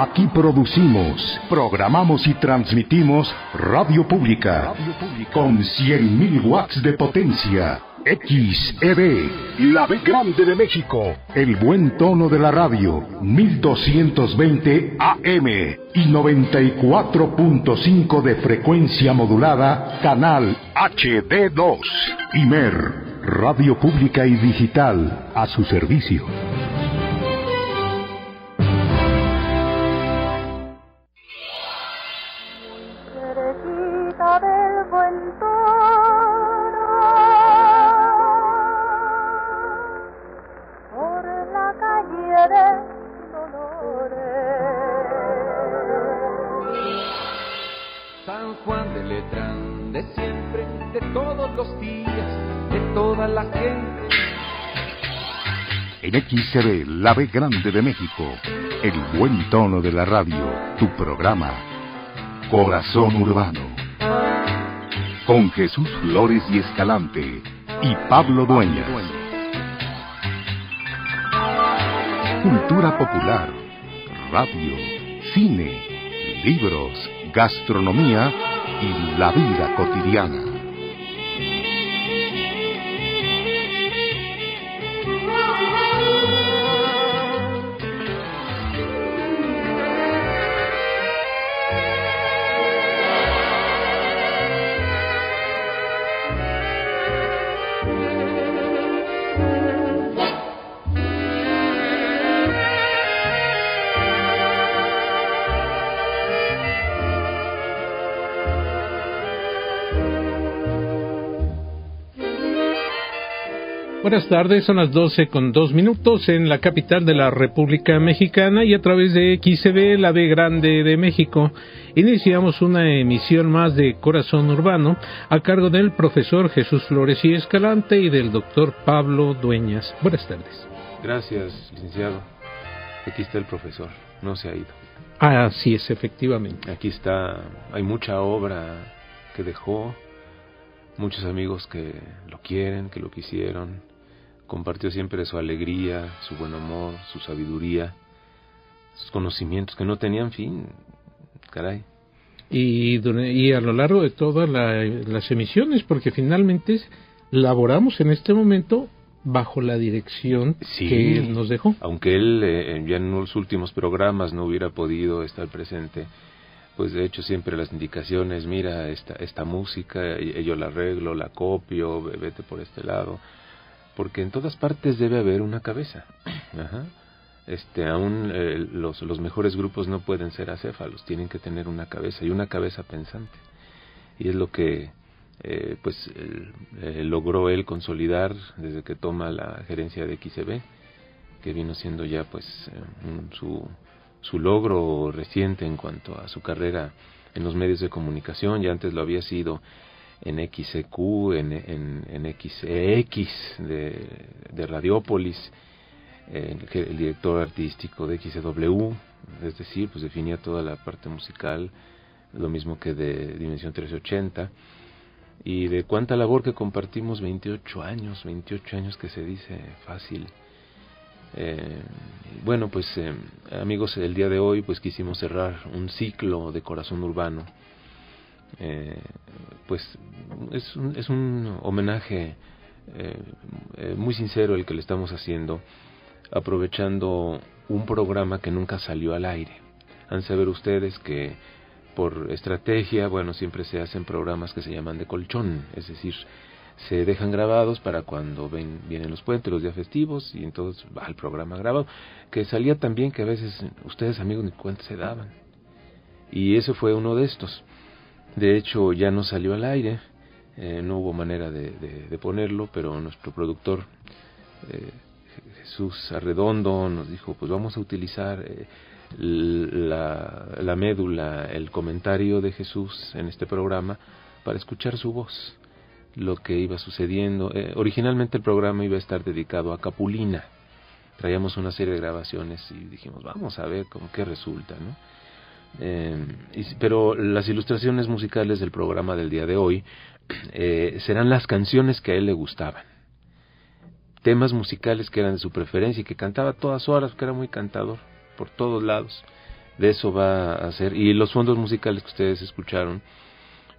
Aquí producimos, programamos y transmitimos radio pública con 100.000 watts de potencia. XEB, la B grande de México. El buen tono de la radio, 1220 AM y 94.5 de frecuencia modulada, canal HD2. IMER, radio pública y digital a su servicio. XCB, la B Grande de México, el buen tono de la radio, tu programa, Corazón Urbano. Con Jesús Flores y Escalante y Pablo Dueñas. Cultura popular, radio, cine, libros, gastronomía y la vida cotidiana. Buenas tardes, son las 12 con dos minutos en la capital de la República Mexicana y a través de XCB, la B Grande de México, iniciamos una emisión más de Corazón Urbano a cargo del profesor Jesús Flores y Escalante y del doctor Pablo Dueñas. Buenas tardes. Gracias, licenciado. Aquí está el profesor, no se ha ido. Ah, así es, efectivamente. Aquí está, hay mucha obra que dejó, muchos amigos que lo quieren, que lo quisieron, compartió siempre su alegría, su buen humor, su sabiduría, sus conocimientos que no tenían fin, caray. Y, y a lo largo de todas las emisiones, porque finalmente laboramos en este momento bajo la dirección que él nos dejó. Aunque él eh, ya en los últimos programas no hubiera podido estar presente, pues de hecho siempre las indicaciones, mira esta, esta música, yo la arreglo, la copio, vete por este lado porque en todas partes debe haber una cabeza. Este, aún eh, los, los mejores grupos no pueden ser acéfalos, tienen que tener una cabeza y una cabeza pensante. Y es lo que eh, pues eh, logró él consolidar desde que toma la gerencia de XCB, que vino siendo ya pues su, su logro reciente en cuanto a su carrera en los medios de comunicación, ya antes lo había sido en XEQ, en, en, en XEX de, de Radiópolis, el, director artístico de XW, es decir, pues definía toda la parte musical, lo mismo que de Dimensión 380, y de cuánta labor que compartimos 28 años, 28 años que se dice fácil. Eh, bueno, pues eh, amigos, el día de hoy pues quisimos cerrar un ciclo de corazón urbano eh, pues es un, es un homenaje eh, eh, muy sincero el que le estamos haciendo, aprovechando un programa que nunca salió al aire. Han saber ustedes que por estrategia, bueno, siempre se hacen programas que se llaman de colchón, es decir, se dejan grabados para cuando ven, vienen los puentes, los días festivos, y entonces va el programa grabado, que salía también que a veces ustedes amigos ni cuenta se daban. Y ese fue uno de estos. De hecho, ya no salió al aire, eh, no hubo manera de, ponerlo, pero nuestro productor eh, Jesús Arredondo nos dijo, pues vamos a utilizar eh, la, médula, el comentario de Jesús en este programa para escuchar su voz, lo que iba sucediendo. originalmente el programa iba a estar dedicado a Capulina. Traíamos una serie de grabaciones y dijimos, vamos a ver cómo qué resulta, ¿no? Eh, pero las ilustraciones musicales del programa del día de hoy eh, serán las canciones que a él le gustaban. Temas musicales que eran de su preferencia y que cantaba todas horas, que era muy cantador, por todos lados. de eso va a ser. Y los fondos musicales que ustedes escucharon,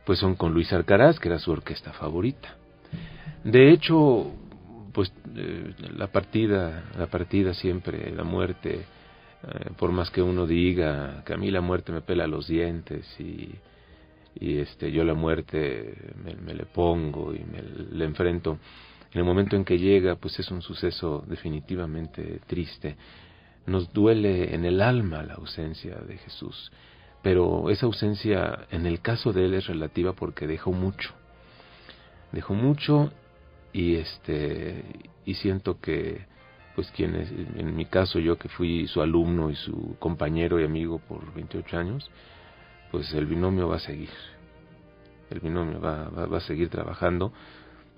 pues son con Luis Arcaraz, que era su orquesta favorita. De hecho, pues eh, la partida, la partida siempre, la muerte, eh, por más que uno diga que a mí la muerte me pela los dientes y, y este yo la muerte me, le pongo y me le enfrento, en el momento en que llega, pues es un suceso definitivamente triste. Nos duele en el alma la ausencia de Jesús, pero esa ausencia en el caso de él es relativa porque dejó mucho. Dejó mucho y este y siento que pues quienes en mi caso yo que fui su alumno y su compañero y amigo por 28 años pues el binomio va a seguir. El binomio va, va, a seguir trabajando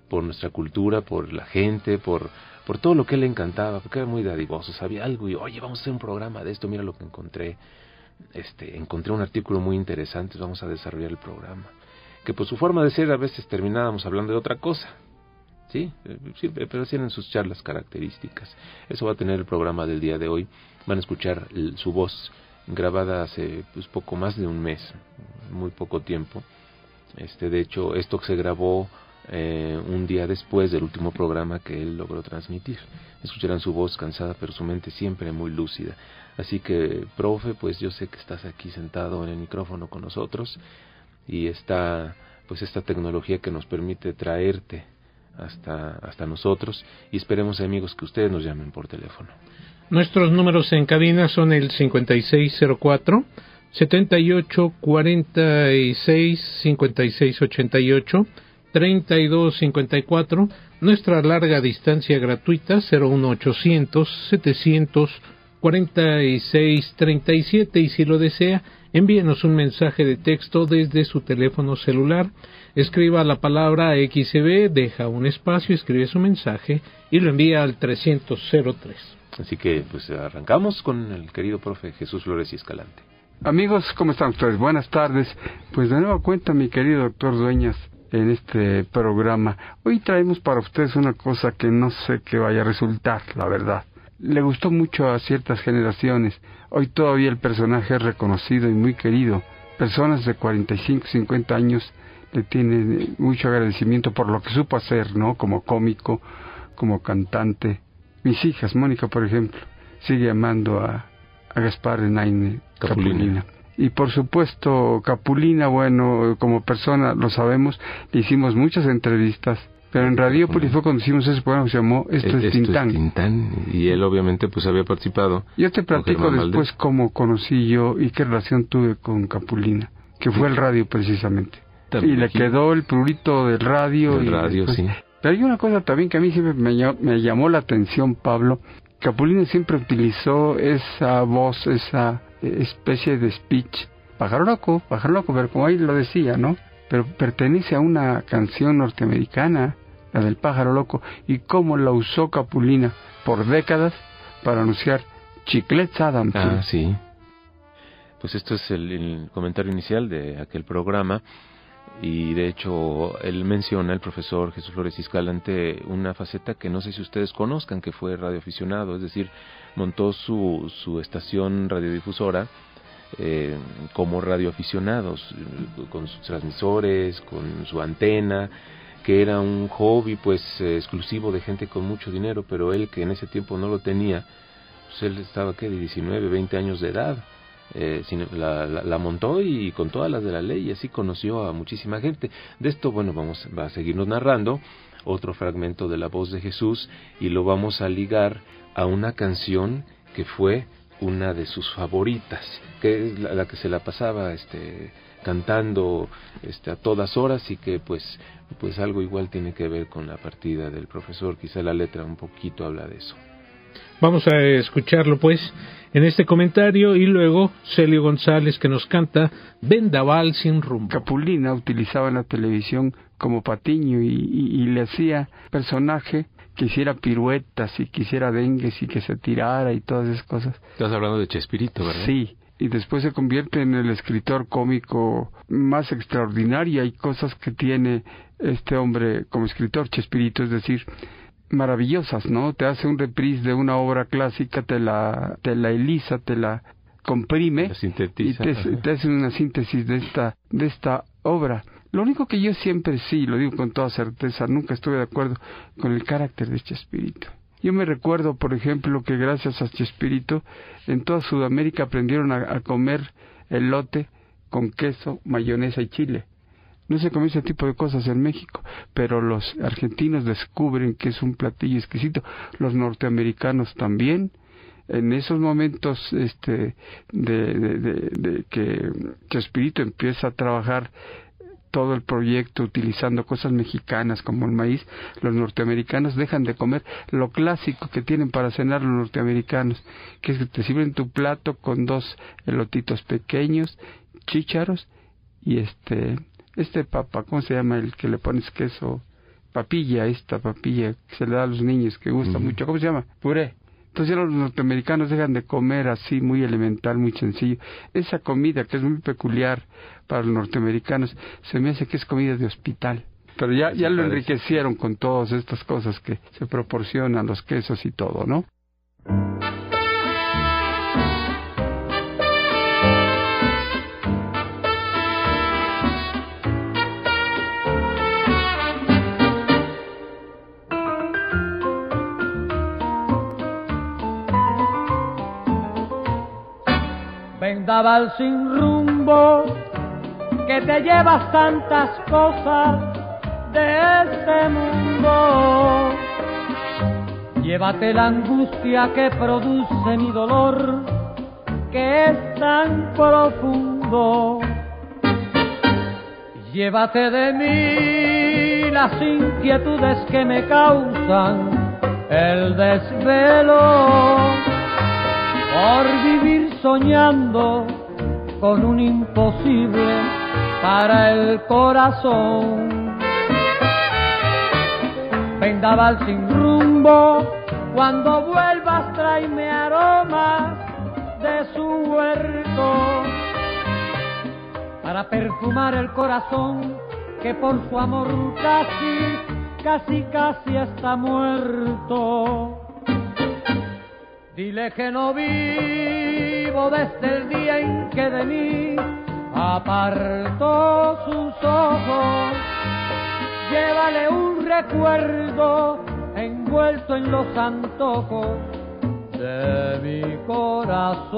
por nuestra cultura por la gente por por todo lo que le encantaba porque era muy dadivoso sabía algo y oye vamos a hacer un programa de esto mira lo que encontré este encontré un artículo muy interesante vamos a desarrollar el programa. Que por su forma de ser a veces terminábamos hablando de otra cosa Sí, sí, pero tienen sus charlas características. Eso va a tener el programa del día de hoy. Van a escuchar su voz grabada hace pues, poco más de un mes, muy poco tiempo. Este, de hecho, esto se grabó eh, un día después del último programa que él logró transmitir. Escucharán su voz cansada, pero su mente siempre muy lúcida. Así que, profe, pues yo sé que estás aquí sentado en el micrófono con nosotros y está pues esta tecnología que nos permite traerte hasta, hasta nosotros y esperemos amigos que ustedes nos llamen por teléfono. Nuestros números en cabina son el 5604 7846 5688 3254 nuestra larga distancia gratuita 01800 700 4637 y si lo desea, envíenos un mensaje de texto desde su teléfono celular, escriba la palabra XB, deja un espacio, escribe su mensaje y lo envía al 303. Así que pues arrancamos con el querido profe Jesús Flores y Escalante. Amigos, ¿cómo están ustedes? Buenas tardes. Pues de nuevo cuenta mi querido doctor Dueñas en este programa. Hoy traemos para ustedes una cosa que no sé qué vaya a resultar, la verdad le gustó mucho a ciertas generaciones. Hoy todavía el personaje es reconocido y muy querido. Personas de 45, 50 años le tienen mucho agradecimiento por lo que supo hacer, ¿no? Como cómico, como cantante. Mis hijas, Mónica, por ejemplo, sigue amando a, a Gaspar Renaine Capulina. Y por supuesto, Capulina, bueno, como persona, lo sabemos, le hicimos muchas entrevistas pero en Radiopolis fue cuando hicimos ese programa se llamó Esto, es Tintán. Y él obviamente pues había participado. Yo te platico después cómo conocí yo y qué relación tuve con Capulina, que fue el radio precisamente. y le quedó el prurito del radio. El radio, sí. Pero hay una cosa también que a mí siempre me, me llamó la atención, Pablo. Capulina siempre utilizó esa voz, esa especie de speech. Pájaro loco, pájaro loco, pero como ahí lo decía, ¿no? Pero pertenece a una canción norteamericana la del pájaro loco, y cómo la usó Capulina por décadas para anunciar Chiclets Adams. Ah, sí. Pues esto es el, comentario inicial de aquel programa y de hecho él menciona, el profesor Jesús Flores Iscalante, una faceta que no sé si ustedes conozcan, que fue radioaficionado, es decir, montó su, su estación radiodifusora eh, como radioaficionados, con sus transmisores, con su antena, que era un hobby pues eh, exclusivo de gente con mucho dinero, pero él que en ese tiempo no lo tenía, pues él estaba que de 19, 20 años de edad, eh, la, la, montó y con todas las de la ley y así conoció a muchísima gente. De esto, bueno, vamos va a seguirnos narrando otro fragmento de la voz de Jesús y lo vamos a ligar a una canción que fue una de sus favoritas, que es la, la que se la pasaba este cantando este, a todas horas y que pues, pues algo igual tiene que ver con la partida del profesor, quizá la letra un poquito habla de eso. Vamos a escucharlo pues en este comentario y luego Celio González que nos canta Vendaval sin rumbo. Capulina utilizaba la televisión como patiño y, y, le hacía personaje que hiciera piruetas y quisiera dengues y que se tirara y todas esas cosas. Estás hablando de Chespirito, ¿verdad? Sí, y después se convierte en el escritor cómico más extraordinario. Hay cosas que tiene este hombre como escritor, Chespirito, es decir, maravillosas, ¿no? Te hace un reprise de una obra clásica, te la, te la elisa, te la, comprime y te, hace una síntesis de esta, de esta obra. Lo único que yo siempre sí, lo digo con toda certeza, nunca estuve de acuerdo con el carácter de este espíritu. Yo me recuerdo, por ejemplo, que gracias a espíritu en toda Sudamérica aprendieron a, comer elote con queso, mayonesa y chile. No se come ese tipo de cosas en México, pero los argentinos descubren que es un platillo exquisito, los norteamericanos también. En esos momentos este, de, de, que, que Espíritu empieza a trabajar todo el proyecto utilizando cosas mexicanas como el maíz, los norteamericanos dejan de comer lo clásico que tienen para cenar los norteamericanos, que es que te sirven tu plato con dos elotitos pequeños, chícharos y este, este papa, ¿cómo se llama el que le pones queso? Papilla, esta papilla que se le da a los niños que gusta mucho, ¿cómo se llama? Puré. Entonces los norteamericanos dejan de comer así, muy elemental, muy sencillo. Esa comida que es muy peculiar para los norteamericanos, se me hace que es comida de hospital. Pero ya, ya lo enriquecieron con todas estas cosas que se proporcionan, los quesos y todo, ¿no? Sin rumbo, que te llevas tantas cosas de este mundo. Llévate la angustia que produce mi dolor, que es tan profundo. Llévate de mí las inquietudes que me causan el desvelo por vivir soñando con un imposible para el corazón. Vendaval sin rumbo, cuando vuelvas tráeme aromas de su huerto para perfumar el corazón que por su amor casi, casi, casi está muerto. Dile que no desde el día en que de mí apartó sus ojos. Llévale un recuerdo envuelto en los antojos de mi corazón.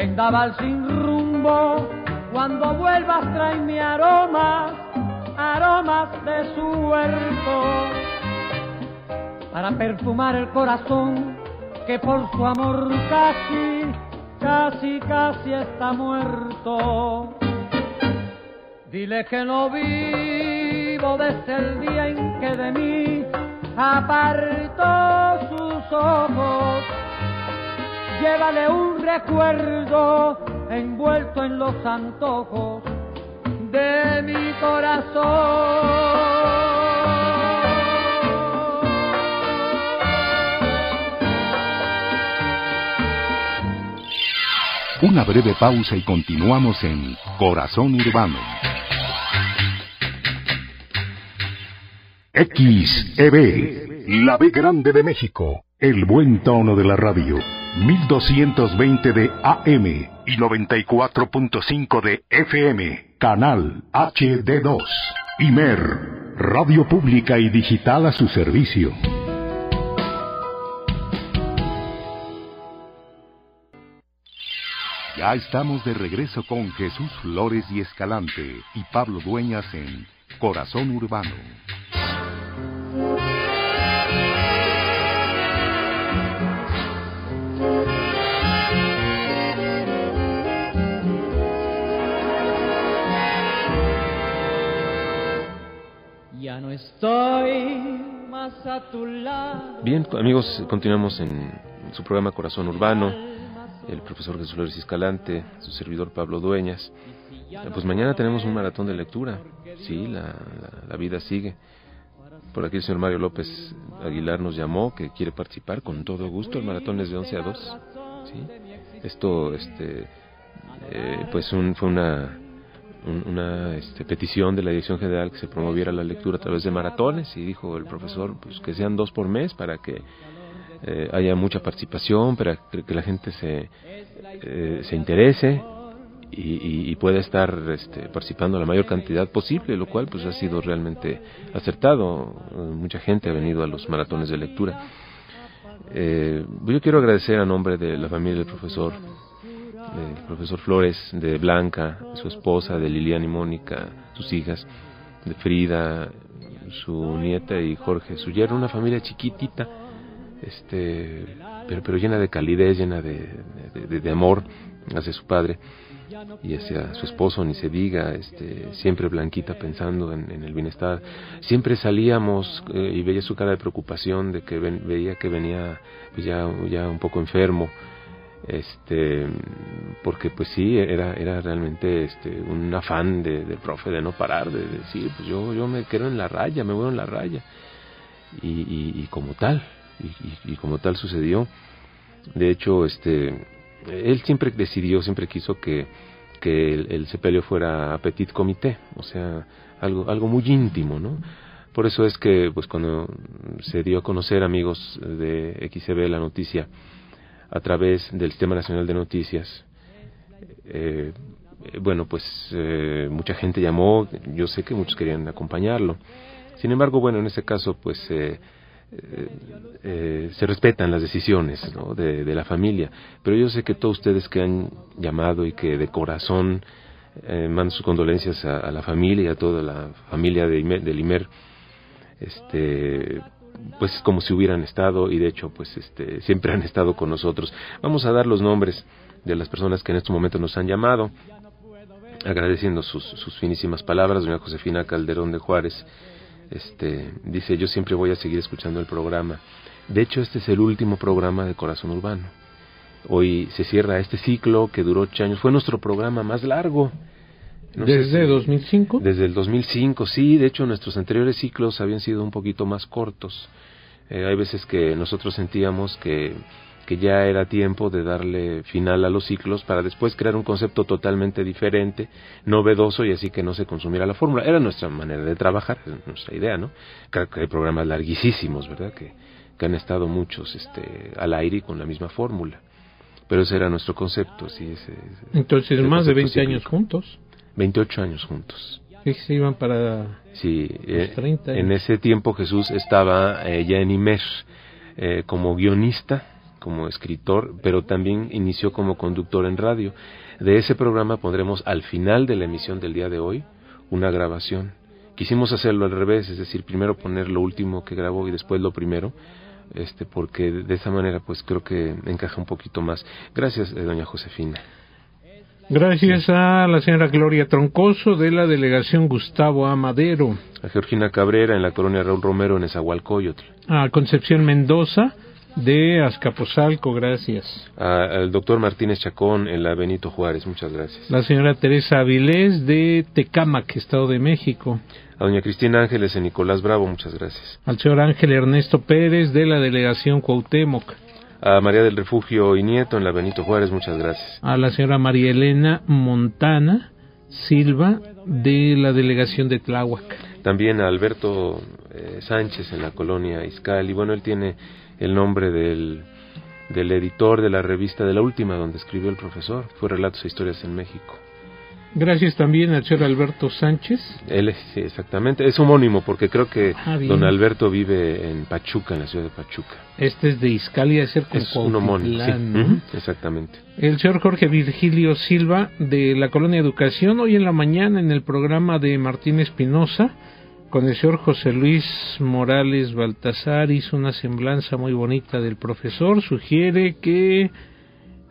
Vendaval sin rumbo, cuando vuelvas trae mi aromas, aromas de su huerto, para perfumar el corazón que por su amor casi, casi, casi está muerto. Dile que no vivo desde el día en que de mí apartó sus ojos llévale un recuerdo envuelto en los antojos de mi corazón. Una breve pausa y continuamos en Corazón Urbano. XEB, la B grande de México, el buen tono de la radio. 1220 de AM y 94.5 de FM, canal HD2. Imer, radio pública y digital a su servicio. Ya estamos de regreso con Jesús Flores y Escalante y Pablo Dueñas en Corazón Urbano. No estoy más a tu lado. Bien, amigos, continuamos en su programa Corazón Urbano. El profesor Jesús Flores Escalante, su servidor Pablo Dueñas. Pues mañana tenemos un maratón de lectura. Sí, la, la, vida sigue. Por aquí el señor Mario López Aguilar nos llamó que quiere participar con todo gusto. El maratón es de 11 a 2. ¿sí? Esto, este, eh, pues un, fue una una este, petición de la Dirección General que se promoviera la lectura a través de maratones y dijo el profesor pues que sean dos por mes para que eh, haya mucha participación, para que, la gente se, eh, se interese y, y, pueda estar este, participando la mayor cantidad posible, lo cual pues ha sido realmente acertado. Mucha gente ha venido a los maratones de lectura. Eh, yo quiero agradecer a nombre de la familia del profesor del profesor Flores, de Blanca, su esposa, de Liliana y Mónica, sus hijas, de Frida, su nieta y Jorge, su yerno, una familia chiquitita, este, pero, pero llena de calidez, llena de, de, amor hacia su padre y hacia su esposo, ni se diga, este, siempre Blanquita pensando en, el bienestar. Siempre salíamos eh, y veía su cara de preocupación de que veía que venía ya, ya un poco enfermo este porque pues sí era era realmente este un afán de, del profe de no parar de decir pues yo yo me quedo en la raya me voy en la raya. Y, y, como tal y, como tal sucedió. De hecho este él siempre decidió siempre quiso que que el, el sepelio fuera petit comité o sea algo algo muy íntimo no por eso es que pues cuando se dio a conocer amigos de XCB la noticia a través del Sistema Nacional de Noticias. Eh, bueno, pues eh, mucha gente llamó, yo sé que muchos querían acompañarlo. Sin embargo, bueno, en este caso, pues eh, se respetan las decisiones de, la familia. Pero yo sé que todos ustedes que han llamado y que de corazón mandan sus condolencias a, la familia y a toda la familia de, del IMER, este, pues como si hubieran estado y de hecho pues este siempre han estado con nosotros. Vamos a dar los nombres de las personas que en estos momentos nos han llamado, agradeciendo sus, sus finísimas palabras. Doña Josefina Calderón de Juárez este, dice, yo siempre voy a seguir escuchando el programa. De hecho, este es el último programa de Corazón Urbano. Hoy se cierra este ciclo que duró ocho años. Fue nuestro programa más largo. ¿Desde 2005? Desde el 2005, sí. De hecho, nuestros anteriores ciclos habían sido un poquito más cortos. Eh, hay veces que nosotros sentíamos que, que ya era tiempo de darle final a los ciclos para después crear un concepto totalmente diferente, novedoso y así que no se consumiera la fórmula. Era nuestra manera de trabajar, nuestra idea, ¿no? Claro que hay programas larguísimos, ¿verdad? Que, que han estado muchos este, al aire y con la misma fórmula. Pero ese era nuestro concepto, sí. Ese, Entonces, más de 20 años juntos. 28 años juntos. Sí, se iban para sí, eh, en ese tiempo Jesús estaba eh, ya en Imer eh, como guionista, como escritor, pero también inició como conductor en radio. De ese programa pondremos al final de la emisión del día de hoy una grabación. Quisimos hacerlo al revés, es decir, primero poner lo último que grabó y después lo primero, este, porque de esa manera pues creo que encaja un poquito más. Gracias, doña Josefina. Gracias a la señora Gloria Troncoso de la delegación Gustavo Amadero. A Georgina Cabrera en la colonia Raúl Romero en Esahualcoyotl. A Concepción Mendoza de Azcapotzalco, gracias. al doctor Martínez Chacón en la Benito Juárez, muchas gracias. La señora Teresa Avilés de Tecámac, Estado de México. A doña Cristina Ángeles en Nicolás Bravo, muchas gracias. Al señor Ángel Ernesto Pérez de la delegación Cuauhtémoc a María del Refugio y Nieto en la Benito Juárez, muchas gracias. A la señora María Elena Montana Silva de la delegación de Tláhuac. También a Alberto eh, Sánchez en la colonia Iscal. Y bueno, él tiene el nombre del, del editor de la revista de la última donde escribió el profesor. Fue Relatos e Historias en México. Gracias también al señor Alberto Sánchez. Él es, sí, exactamente, es homónimo porque creo que ah, don Alberto vive en Pachuca, en la ciudad de Pachuca. Este es de Iscalia, es con Es un homónimo, sí. exactamente. El señor Jorge Virgilio Silva de la Colonia Educación, hoy en la mañana en el programa de Martín Espinosa, con el señor José Luis Morales Baltasar, hizo una semblanza muy bonita del profesor, sugiere que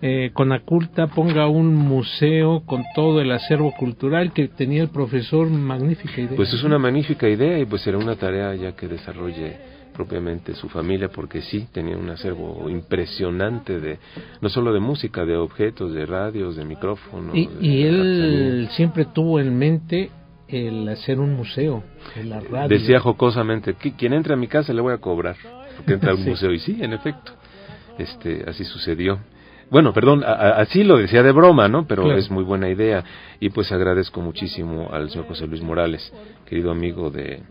eh, Conaculta ponga un museo con todo el acervo cultural que tenía el profesor, magnífica idea. Pues es una magnífica idea y pues será una tarea ya que desarrolle propiamente su familia porque sí tenía un acervo impresionante de no solo de música de objetos de radios de micrófonos y, y él siempre tuvo en mente el hacer un museo en la radio. Decía jocosamente quien entre a mi casa le voy a cobrar que entra al museo y sí en efecto este así sucedió bueno, perdón, así lo decía de broma, ¿no? Pero es muy buena idea. Y pues agradezco muchísimo al señor José Luis Morales, querido amigo de,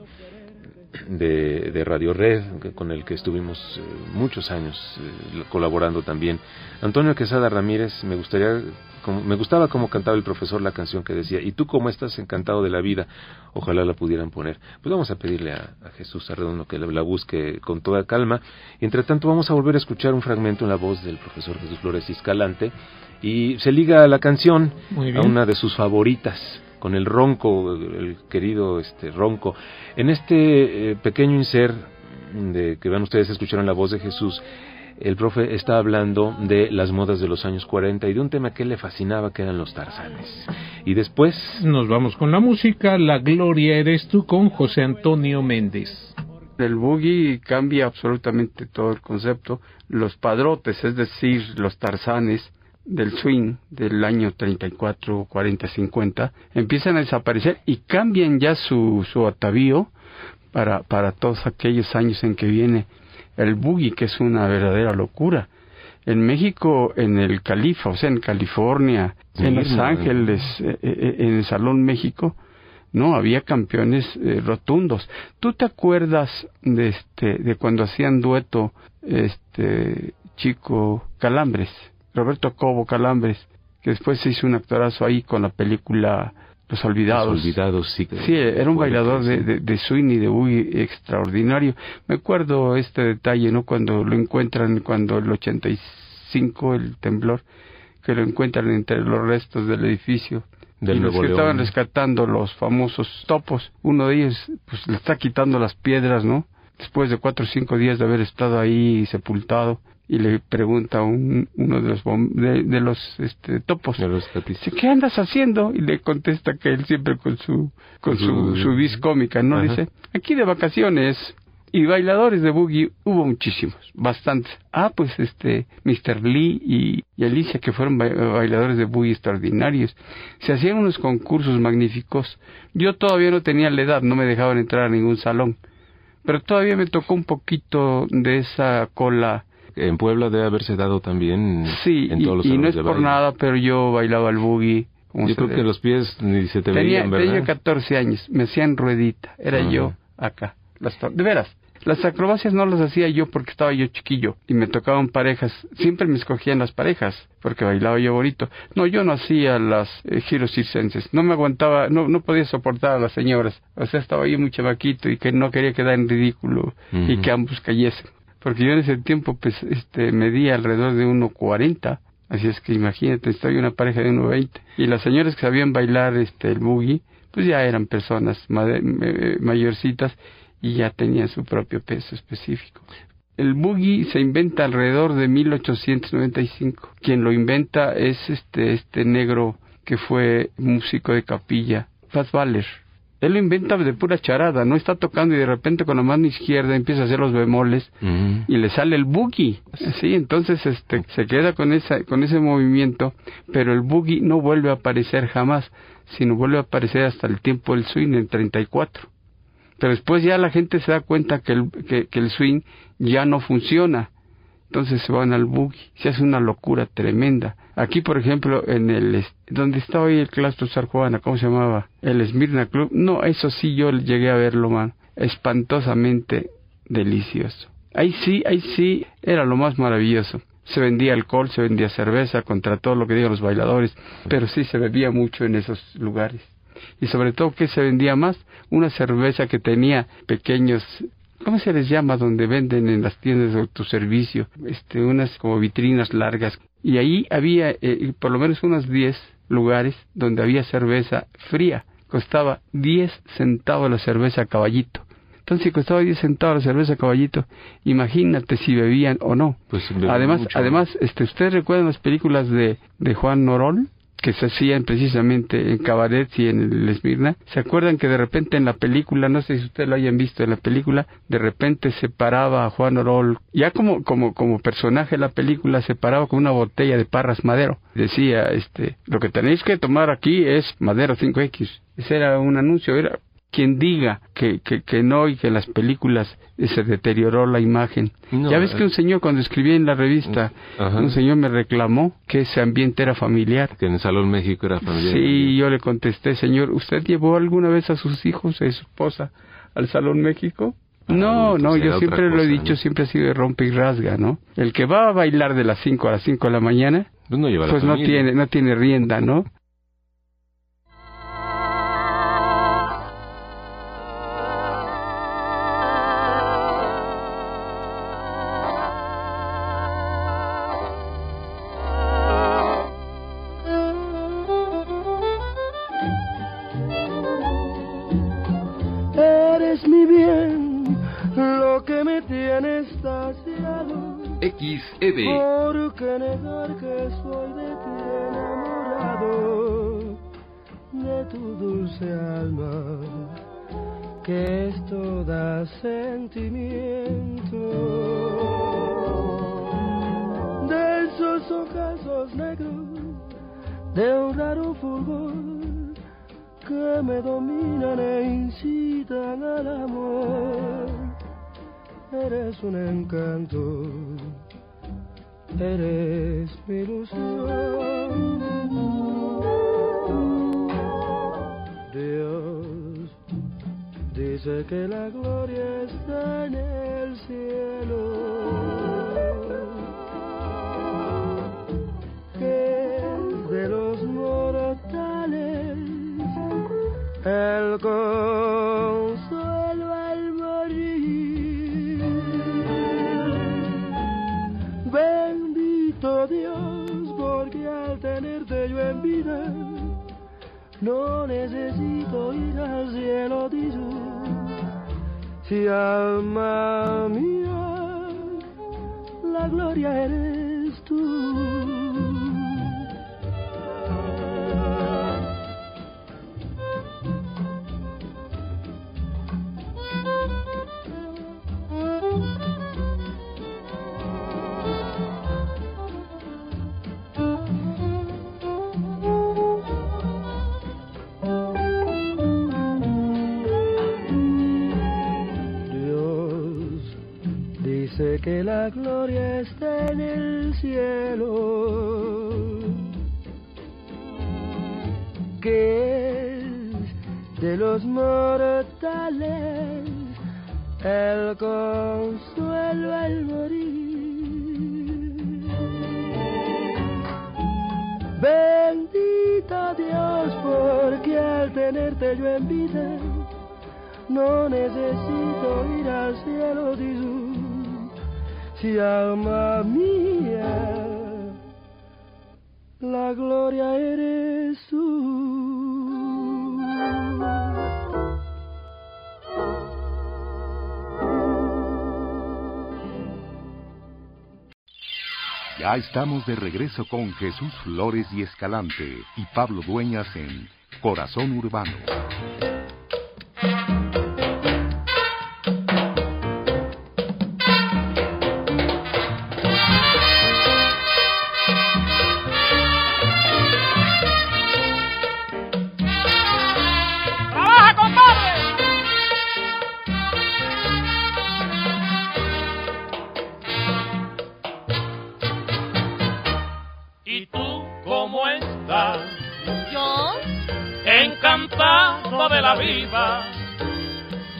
de, Radio Red, con el que estuvimos eh, muchos años eh, colaborando también. Antonio Quesada Ramírez, me gustaría, me gustaba cómo cantaba el profesor la canción que decía, y tú como estás encantado de la vida, ojalá la pudieran poner. Pues vamos a pedirle a, Jesús Arredondo que la, busque con toda calma. Y entre tanto vamos a volver a escuchar un fragmento en la voz del profesor Jesús Flores Escalante, y se liga a la canción a una de sus favoritas con el ronco, el querido este ronco. En este eh, pequeño inser de que van ustedes escucharon la voz de Jesús, el profe está hablando de las modas de los años 40 y de un tema que le fascinaba que eran los tarzanes. Y después nos vamos con la música, La Gloria eres tú con José Antonio Méndez. El boogie cambia absolutamente todo el concepto. Los padrotes, es decir, los tarzanes, del swing del año 34, 40, 50 empiezan a desaparecer y cambian ya su, su atavío para, para todos aquellos años en que viene el boogie, que es una verdadera locura. En México, en el Califa, o sea, en California, en Los Ángeles, eh, eh, eh, en el Salón México, no había campeones rotundos. ¿Tú te acuerdas de este de cuando hacían dueto este chico Calambres? Roberto Cobo Calambres, que después se hizo un actorazo ahí con la película Los Olvidados. Los Olvidados, sí. Sí, era un bailador de, de, swing y de boogie extraordinario. Me acuerdo este detalle, ¿no? Cuando lo encuentran, cuando el 85, el temblor, que lo encuentran entre los restos del edificio. y los que estaban rescatando los famosos topos, uno de ellos pues le está quitando las piedras, ¿no? Después de cuatro o cinco días de haber estado ahí sepultado, y le pregunta a un, uno de los de, los este, topos. Dice qué andas haciendo y le contesta que él siempre con su con su, su vis cómica no dice aquí de vacaciones y bailadores de boogie hubo muchísimos bastantes. Ah pues este Mr. Lee y, y Alicia que fueron bailadores de boogie extraordinarios. Se hacían unos concursos magníficos. Yo todavía no tenía la edad no me dejaban entrar a ningún salón pero todavía me tocó un poquito de esa cola en Puebla debe haberse dado también sí, en todos los y, y no es por nada, pero yo bailaba el boogie. Yo creo que los pies ni se te veían, ¿verdad? Tenía 14 años, me hacían ruedita, era yo acá. Las, de veras, las acrobacias no las hacía yo porque estaba yo chiquillo y me tocaban parejas. Siempre me escogían las parejas porque bailaba yo bonito. No, yo no hacía las eh, giros circenses. No me aguantaba, no, no podía soportar a las señoras. O sea, estaba yo muy chavaquito y que no quería quedar en ridículo y que ambos cayesen porque yo en ese tiempo pues este medía alrededor de 1.40, así es que imagínate, estoy una pareja de 1.20 y las señoras que sabían bailar este el boogie, pues ya eran personas mayorcitas y ya tenían su propio peso específico. El boogie se inventa alrededor de 1895. Quien lo inventa es este este negro que fue músico de capilla, Fats Waller él lo inventa de pura charada, no está tocando y de repente con la mano izquierda empieza a hacer los bemoles y le sale el boogie. Sí, entonces este se queda con esa con ese movimiento, pero el boogie no vuelve a aparecer jamás, sino vuelve a aparecer hasta el tiempo del swing en 34. Pero después ya la gente se da cuenta que el, que el swing ya no funciona. Entonces se van al boogie, se hace una locura tremenda Aquí, por ejemplo, en el donde está hoy el claustro Juana, ¿cómo se llamaba? El Smyrna Club. No, eso sí yo llegué a verlo, man. Espantosamente delicioso. Ahí sí, ahí sí era lo más maravilloso. Se vendía alcohol, se vendía cerveza, contra todo lo que digan los bailadores, pero sí se bebía mucho en esos lugares. Y sobre todo, ¿qué se vendía más? Una cerveza que tenía pequeños ¿cómo se les llama? Donde venden en las tiendas de autoservicio, este, unas como vitrinas largas y ahí había eh, por lo menos unos 10 lugares donde había cerveza fría. Costaba 10 centavos la cerveza a caballito. Entonces, cuando estaba ahí sentado la cerveza caballito, imagínate si bebían o no. Pues además, mucho. además, este, ¿ustedes recuerdan las películas de, de Juan Norol? Que se hacían precisamente en Cabaret y en el Esmirna. ¿Se acuerdan que de repente en la película, no sé si ustedes lo hayan visto en la película, de repente se paraba a Juan Orol, ya como, como, como personaje de la película, se paraba con una botella de Parras Madero. Decía, este, lo que tenéis que tomar aquí es Madero 5X. Ese era un anuncio, era quien diga que, que, que no y que en las películas se deterioró la imagen. No, ya ves que eh, un señor cuando escribía en la revista, Ajá. un señor me reclamó que ese ambiente era familiar. Que en el Salón México era familiar. Sí, yo le contesté, señor, ¿usted llevó alguna vez a sus hijos y a su esposa al Salón México? No, pues no, era yo siempre lo he dicho, ¿no? siempre ha sido de rompe y rasga, ¿no? El que va a bailar de las 5 a las 5 de la mañana, Pues no lleva la pues no tiene, no tiene rienda, ¿no? Bendito Dios, porque al tenerte yo en vida, no necesito ir al cielo, Jesús. Si alma mía, la gloria eres tú. Ya estamos de regreso con Jesús Flores y Escalante y Pablo Dueñas en Corazón Urbano.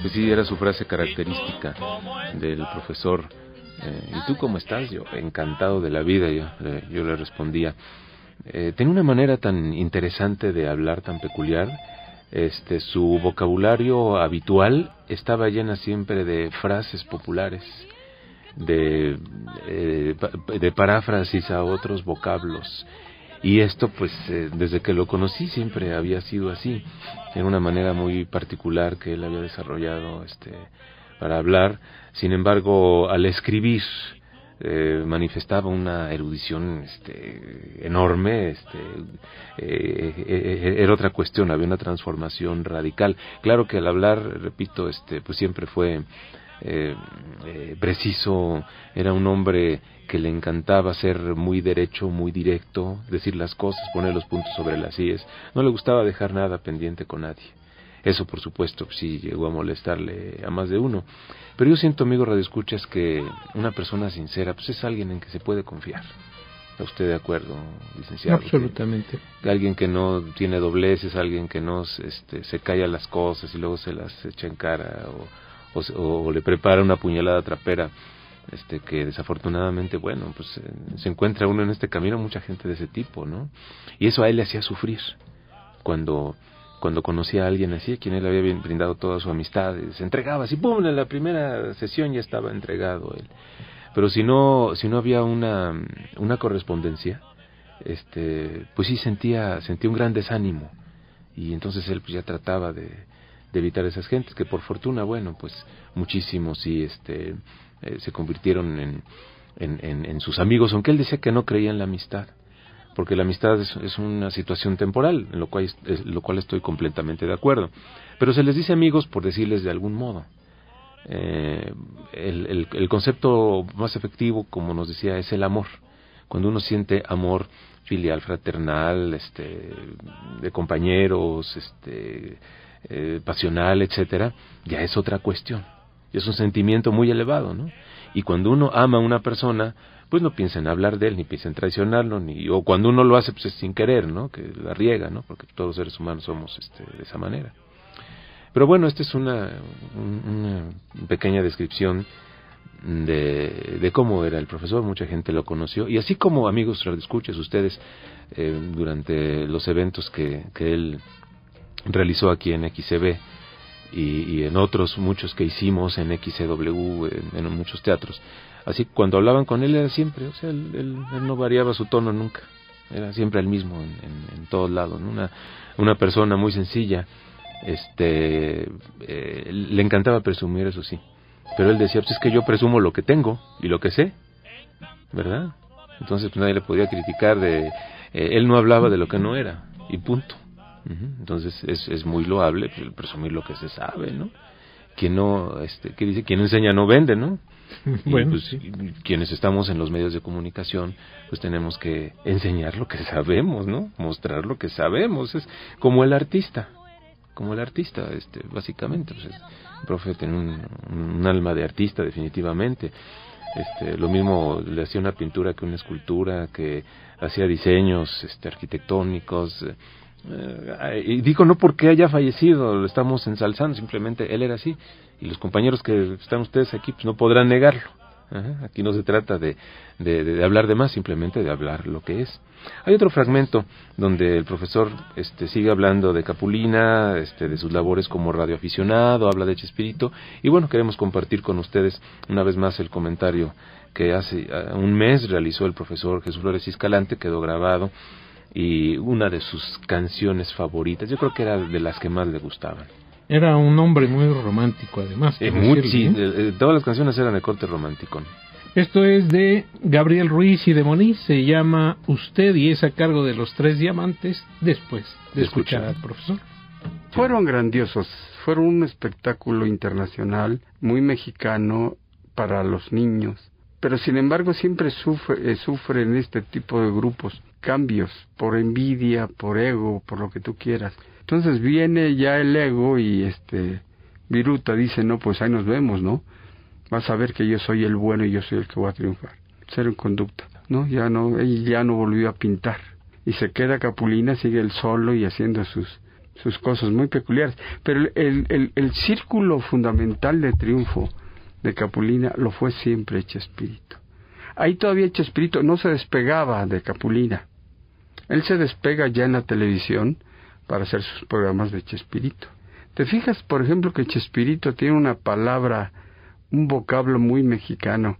Pues sí, era su frase característica del profesor. eh, ¿Y tú cómo estás? Yo, encantado de la vida, yo, le- yo le respondía. Eh, tenía una manera tan interesante de hablar, tan peculiar. Este, su vocabulario habitual estaba llena siempre de frases populares, de, eh, paráfrasis a otros vocablos. Y esto, pues, desde que lo conocí siempre había sido así. Era una manera muy particular que él había desarrollado, este, para hablar. Sin embargo, al escribir, eh, manifestaba una erudición este, enorme, este, eh, eh, era otra cuestión, había una transformación radical. Claro que al hablar, repito, este, pues siempre fue preciso, era un hombre que le encantaba ser muy derecho, muy directo, decir las cosas, poner los puntos sobre las IES, no le gustaba dejar nada pendiente con nadie. Eso, por supuesto, sí llegó a molestarle a más de uno. Pero yo siento, amigo Radio Escuchas, que una persona sincera pues es alguien en que se puede confiar. ¿Está usted de acuerdo, licenciado? Absolutamente. alguien que no tiene dobleces, alguien que no este, se calla las cosas y luego se las echa en cara o, o, le prepara una puñalada trapera. Este, que desafortunadamente, bueno, pues eh, se encuentra uno en este camino mucha gente de ese tipo, ¿no? Y eso a él le hacía sufrir cuando cuando conocía a alguien así, a quien él había brindado toda su amistad, se entregaba así, ¡pum! En la primera sesión ya estaba entregado él. Pero si no, si no había una, una correspondencia, este, pues sí sentía, sentía un gran desánimo. Y entonces él pues ya trataba de, de evitar esas gentes, que por fortuna, bueno, pues muchísimos sí este, eh, se convirtieron en, en, en, sus amigos, aunque él decía que no creía en la amistad porque la amistad es, una situación temporal, en lo cual, lo cual estoy completamente de acuerdo. Pero se les dice amigos por decirles de algún modo. Eh, el, el, concepto más efectivo, como nos decía, es el amor. Cuando uno siente amor filial, fraternal, este, de compañeros, este, eh, pasional, etcétera, ya es otra cuestión. Es un sentimiento muy elevado, ¿no? Y cuando uno ama a una persona, pues no piensa en hablar de él, ni piensa en traicionarlo, ni, o cuando uno lo hace, pues es sin querer, ¿no? Que la riega, ¿no? Porque todos los seres humanos somos este, de esa manera. Pero bueno, esta es una, una pequeña descripción de, de, cómo era el profesor, mucha gente lo conoció, y así como amigos escuchas ustedes, eh, durante los eventos que, que él realizó aquí en XCB y, en otros muchos que hicimos en XCW, en, en muchos teatros, Así cuando hablaban con él era siempre, o sea, él, no variaba su tono nunca, era siempre el mismo en, todos lados, una, una persona muy sencilla, este, eh, le encantaba presumir, eso sí, pero él decía, pues es que yo presumo lo que tengo y lo que sé, ¿verdad? Entonces pues nadie le podía criticar de, eh, él no hablaba de lo que no era, y punto. Entonces es, es muy loable presumir lo que se sabe, ¿no? Quien no, este, que dice, quien enseña no vende, ¿no? bueno, pues, quienes estamos en los medios de comunicación, pues tenemos que enseñar lo que sabemos, ¿no? Mostrar lo que sabemos. Es como el artista, como el artista, este, básicamente. Pues el profe tiene un, alma de artista, definitivamente. Este, lo mismo le hacía una pintura que una escultura, que hacía diseños este, arquitectónicos. Eh, y digo no porque haya fallecido, lo estamos ensalzando, simplemente él era así y los compañeros que están ustedes aquí pues no podrán negarlo. aquí no se trata de, de, hablar de más, simplemente de hablar lo que es. Hay otro fragmento donde el profesor este, sigue hablando de Capulina, este, de sus labores como radioaficionado, habla de Chespirito, y bueno, queremos compartir con ustedes una vez más el comentario que hace ah, un mes realizó el profesor Jesús Flores Escalante, quedó grabado, y una de sus canciones favoritas, yo creo que era de las que más le gustaban. Era un hombre muy romántico, además. Eh, muy, sí, ¿eh? Eh, todas las canciones eran de corte romántico. Esto es de Gabriel Ruiz y de Moniz, se llama Usted y es a cargo de los tres diamantes después de escuchar al profesor. Fueron grandiosos, fueron un espectáculo internacional, muy mexicano para los niños, pero sin embargo siempre sufre, sufren este tipo de grupos cambios por envidia, por ego, por lo que tú quieras. Entonces viene ya el ego y este Viruta dice, no, pues ahí nos vemos, ¿no? Vas a ver que yo soy el bueno y yo soy el que voy a triunfar. Ser en conducta, ¿no? Ya no, ya no volvió a pintar. Y se queda Capulina, sigue el solo y haciendo sus, sus cosas muy peculiares. Pero el, el, el círculo fundamental de triunfo de Capulina lo fue siempre Chespirito. Ahí todavía Chespirito no se despegaba de Capulina. Él se despega ya en la televisión para hacer sus programas de Chespirito. ¿Te fijas, por ejemplo, que Chespirito tiene una palabra, un vocablo muy mexicano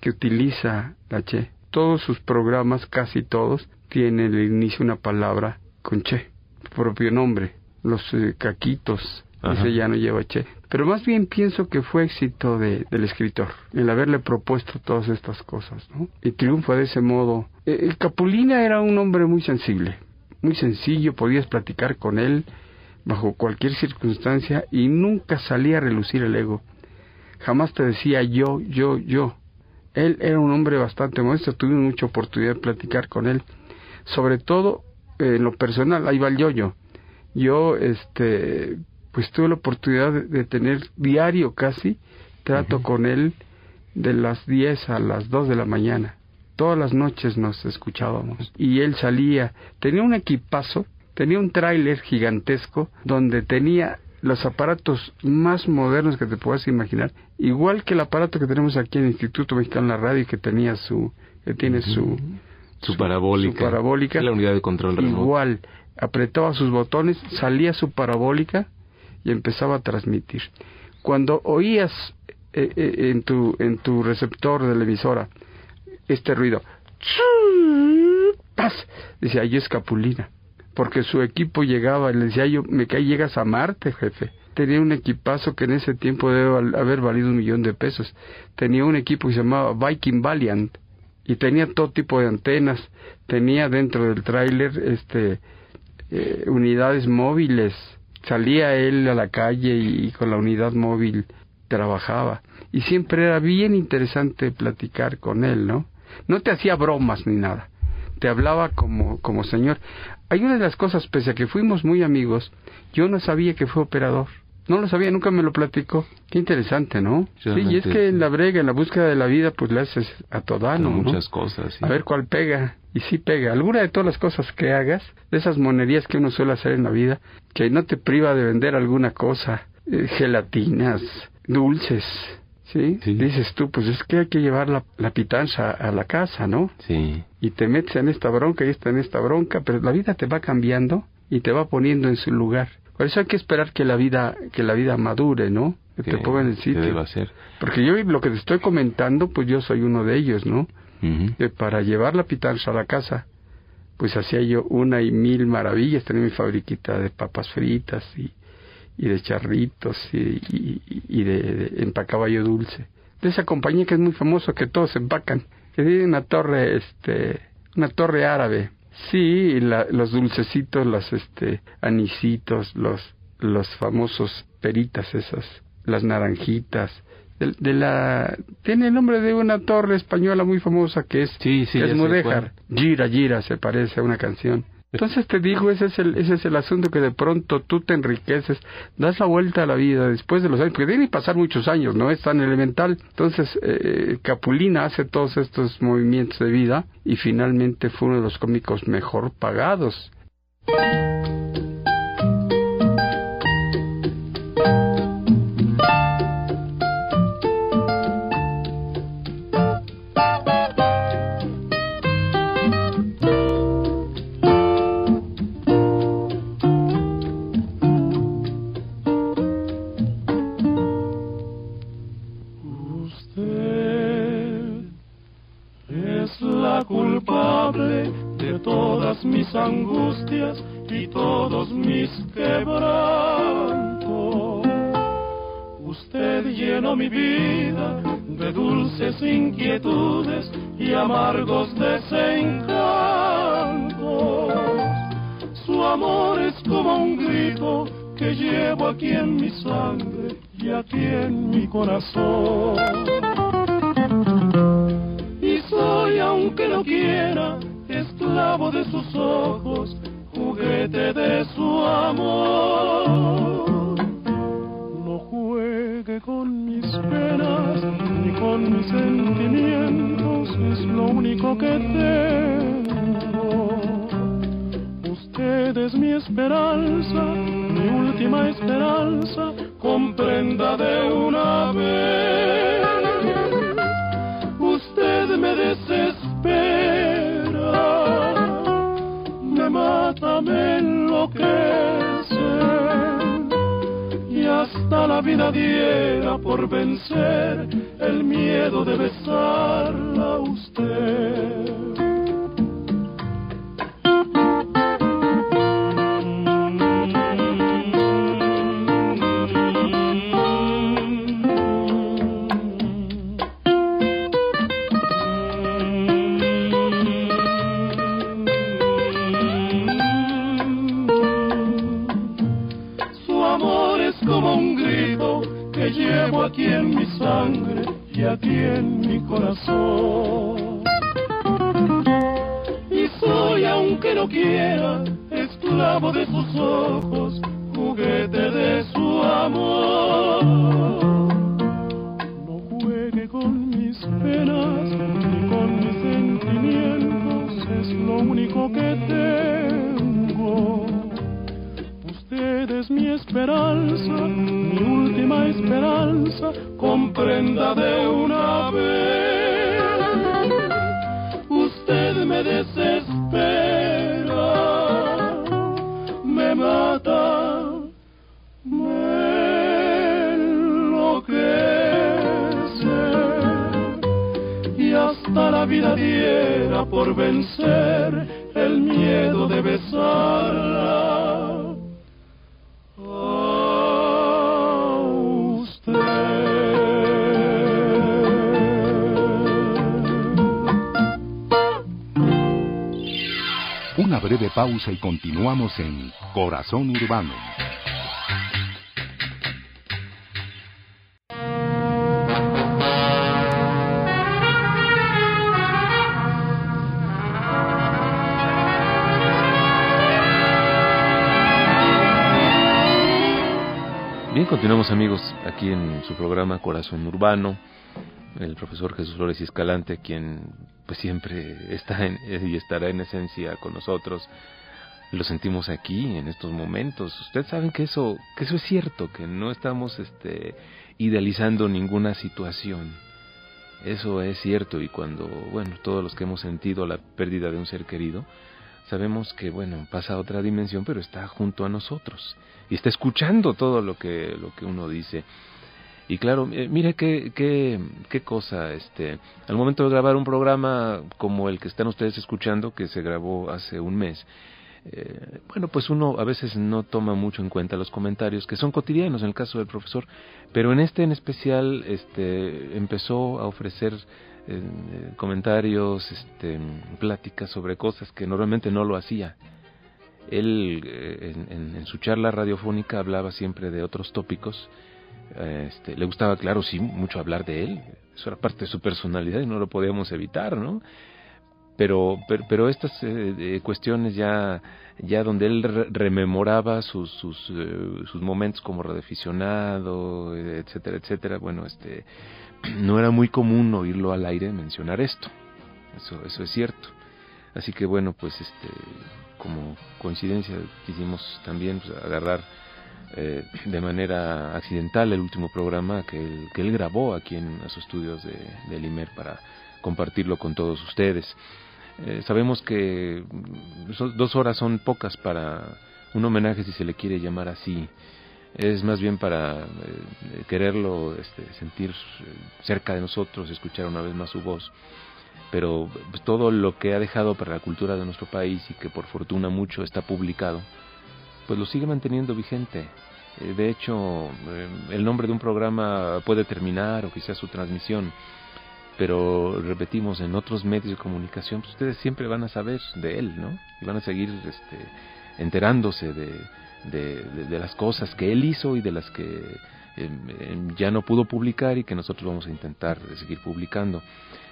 que utiliza la Che? Todos sus programas, casi todos, tienen el inicio una palabra con Che, propio nombre. Los eh, caquitos, Ese ya no lleva Che. Pero más bien pienso que fue éxito de, del escritor, el haberle propuesto todas estas cosas, ¿no? Y triunfa de ese modo. Eh, el Capulina era un hombre muy sensible, muy sencillo, podías platicar con él bajo cualquier circunstancia y nunca salía a relucir el ego. Jamás te decía yo, yo, yo. Él era un hombre bastante modesto, tuve mucha oportunidad de platicar con él. Sobre todo en lo personal, ahí va el yo-yo. Yo, este, pues tuve la oportunidad de, tener diario casi trato con él de las 10 a las 2 de la mañana. Todas las noches nos escuchábamos y él salía, tenía un equipazo, tenía un tráiler gigantesco donde tenía los aparatos más modernos que te puedas imaginar, igual que el aparato que tenemos aquí en el Instituto Mexicano de la Radio que tenía su que tiene su su parabólica, su parabólica. La unidad de control igual apretaba sus botones, salía su parabólica y empezaba a transmitir. Cuando oías eh, eh, en, tu, en tu receptor de la emisora este ruido, ¡paz! decía, ahí es Capulina, porque su equipo llegaba, y le decía yo, me cae, llegas a Marte, jefe. Tenía un equipazo que en ese tiempo debe haber valido un millón de pesos. Tenía un equipo que se llamaba Viking Valiant y tenía todo tipo de antenas. Tenía dentro del tráiler este eh, unidades móviles salía él a la calle y, con la unidad móvil trabajaba. Y siempre era bien interesante platicar con él, ¿no? No te hacía bromas ni nada. Te hablaba como, como señor. Hay una de las cosas, pese a que fuimos muy amigos, yo no sabía que fue operador. No lo sabía, nunca me lo platicó. Qué interesante, ¿no? sí, y es que en la brega, en la búsqueda de la vida, pues le haces a toda ¿no? Muchas cosas. A ver cuál pega. Y sí pega. Alguna de todas las cosas que hagas, de esas monerías que uno suele hacer en la vida, que no te priva de vender alguna cosa, eh, gelatinas, dulces, ¿sí? Dices tú, pues es que hay que llevar la, la pitanza a la casa, ¿no? Sí. Y te metes en esta bronca y está en esta bronca, pero la vida te va cambiando y te va poniendo en su lugar. Por eso hay que esperar que la vida, que la vida madure, ¿no? Que, te ponga en el sitio. Porque yo lo que te estoy comentando, pues yo soy uno de ellos, ¿no? Que para llevar la pitanza a la casa, pues hacía yo una y mil maravillas. Tenía mi fabriquita de papas fritas y, y de charritos y, y, de, empacaba yo dulce. De esa compañía que es muy famosa, que todos empacan. Que tiene una torre, este, una torre árabe Sí, los dulcecitos, los este, anisitos, los, los famosos peritas esas, las naranjitas. De, la tiene el nombre de una torre española muy famosa que es sí, sí, es Mudéjar Gira Gira se parece a una canción entonces te digo, ese es, el, ese es el asunto que de pronto tú te enriqueces, das la vuelta a la vida después de los años, porque deben pasar muchos años, no es tan elemental. Entonces eh, Capulina hace todos estos movimientos de vida y finalmente fue uno de los cómicos mejor pagados. De dulces inquietudes y amargos desencantos. Su amor es como un grito que llevo aquí en mi sangre y aquí en mi corazón. Y soy, aunque no quiera, esclavo de sus ojos, mis sentimientos, es lo único que tengo. Usted es mi esperanza, mi última esperanza, comprenda de una vez. Usted me desespera mata, me enloquece y hasta la vida diera por vencer llevo aquí en mi sangre y aquí en mi corazón. Y soy, aunque no quiera, esclavo de sus ojos, juguete de su amor. No juegue con mis penas ni con mis sentimientos, es lo único que tengo. Usted es mi esperanza, mi última esperanza, de una vez. Usted me desespera, me mata, me enloquece y hasta la vida diera por vencer pausa y continuamos en Corazón Urbano. Bien, continuamos amigos aquí en su programa Corazón Urbano. El profesor Jesús Flores y Escalante, quien pues siempre está en, y estará en esencia con nosotros. Lo sentimos aquí en estos momentos. Ustedes saben que eso que eso es cierto, que no estamos este idealizando ninguna situación. Eso es cierto y cuando, bueno, todos los que hemos sentido la pérdida de un ser querido, sabemos que, bueno, pasa a otra dimensión, pero está junto a nosotros y está escuchando todo lo que, lo que uno dice. Y claro, eh, mire qué, qué, qué cosa, este, al momento de grabar un programa como el que están ustedes escuchando, que se grabó hace un mes, eh, bueno, pues uno a veces no toma mucho en cuenta los comentarios, que son cotidianos en el caso del profesor, pero en este en especial, este, empezó a ofrecer eh, comentarios, este, pláticas sobre cosas que normalmente no lo hacía. Él en, su charla radiofónica hablaba siempre de otros tópicos. Este, le gustaba, claro, sí, mucho hablar de él. Eso era parte de su personalidad y no lo podíamos evitar, ¿no? Pero, pero, pero estas eh, cuestiones ya, ya donde él re rememoraba sus, sus, eh, sus momentos como radioaficionado, etcétera, etcétera, bueno, este, no era muy común oírlo al aire mencionar esto. Eso, eso es cierto. Así que bueno, pues este, como coincidencia quisimos también pues, agarrar eh, de manera accidental el último programa que él, que él grabó aquí en los estudios de, de Limer para compartirlo con todos ustedes. Eh, sabemos que dos horas son pocas para un homenaje, si se le quiere llamar así. Es más bien para eh, quererlo este, sentir cerca de nosotros, escuchar una vez más su voz. Pero pues, todo lo que ha dejado para la cultura de nuestro país y que por fortuna mucho está publicado, pues lo sigue manteniendo vigente. Eh, de hecho, eh, el nombre de un programa puede terminar o quizás su transmisión, pero repetimos, en otros medios de comunicación, pues ustedes siempre van a saber de él, ¿no? Y van a seguir este, enterándose de, de, de, de las cosas que él hizo y de las que eh, ya no pudo publicar y que nosotros vamos a intentar seguir publicando.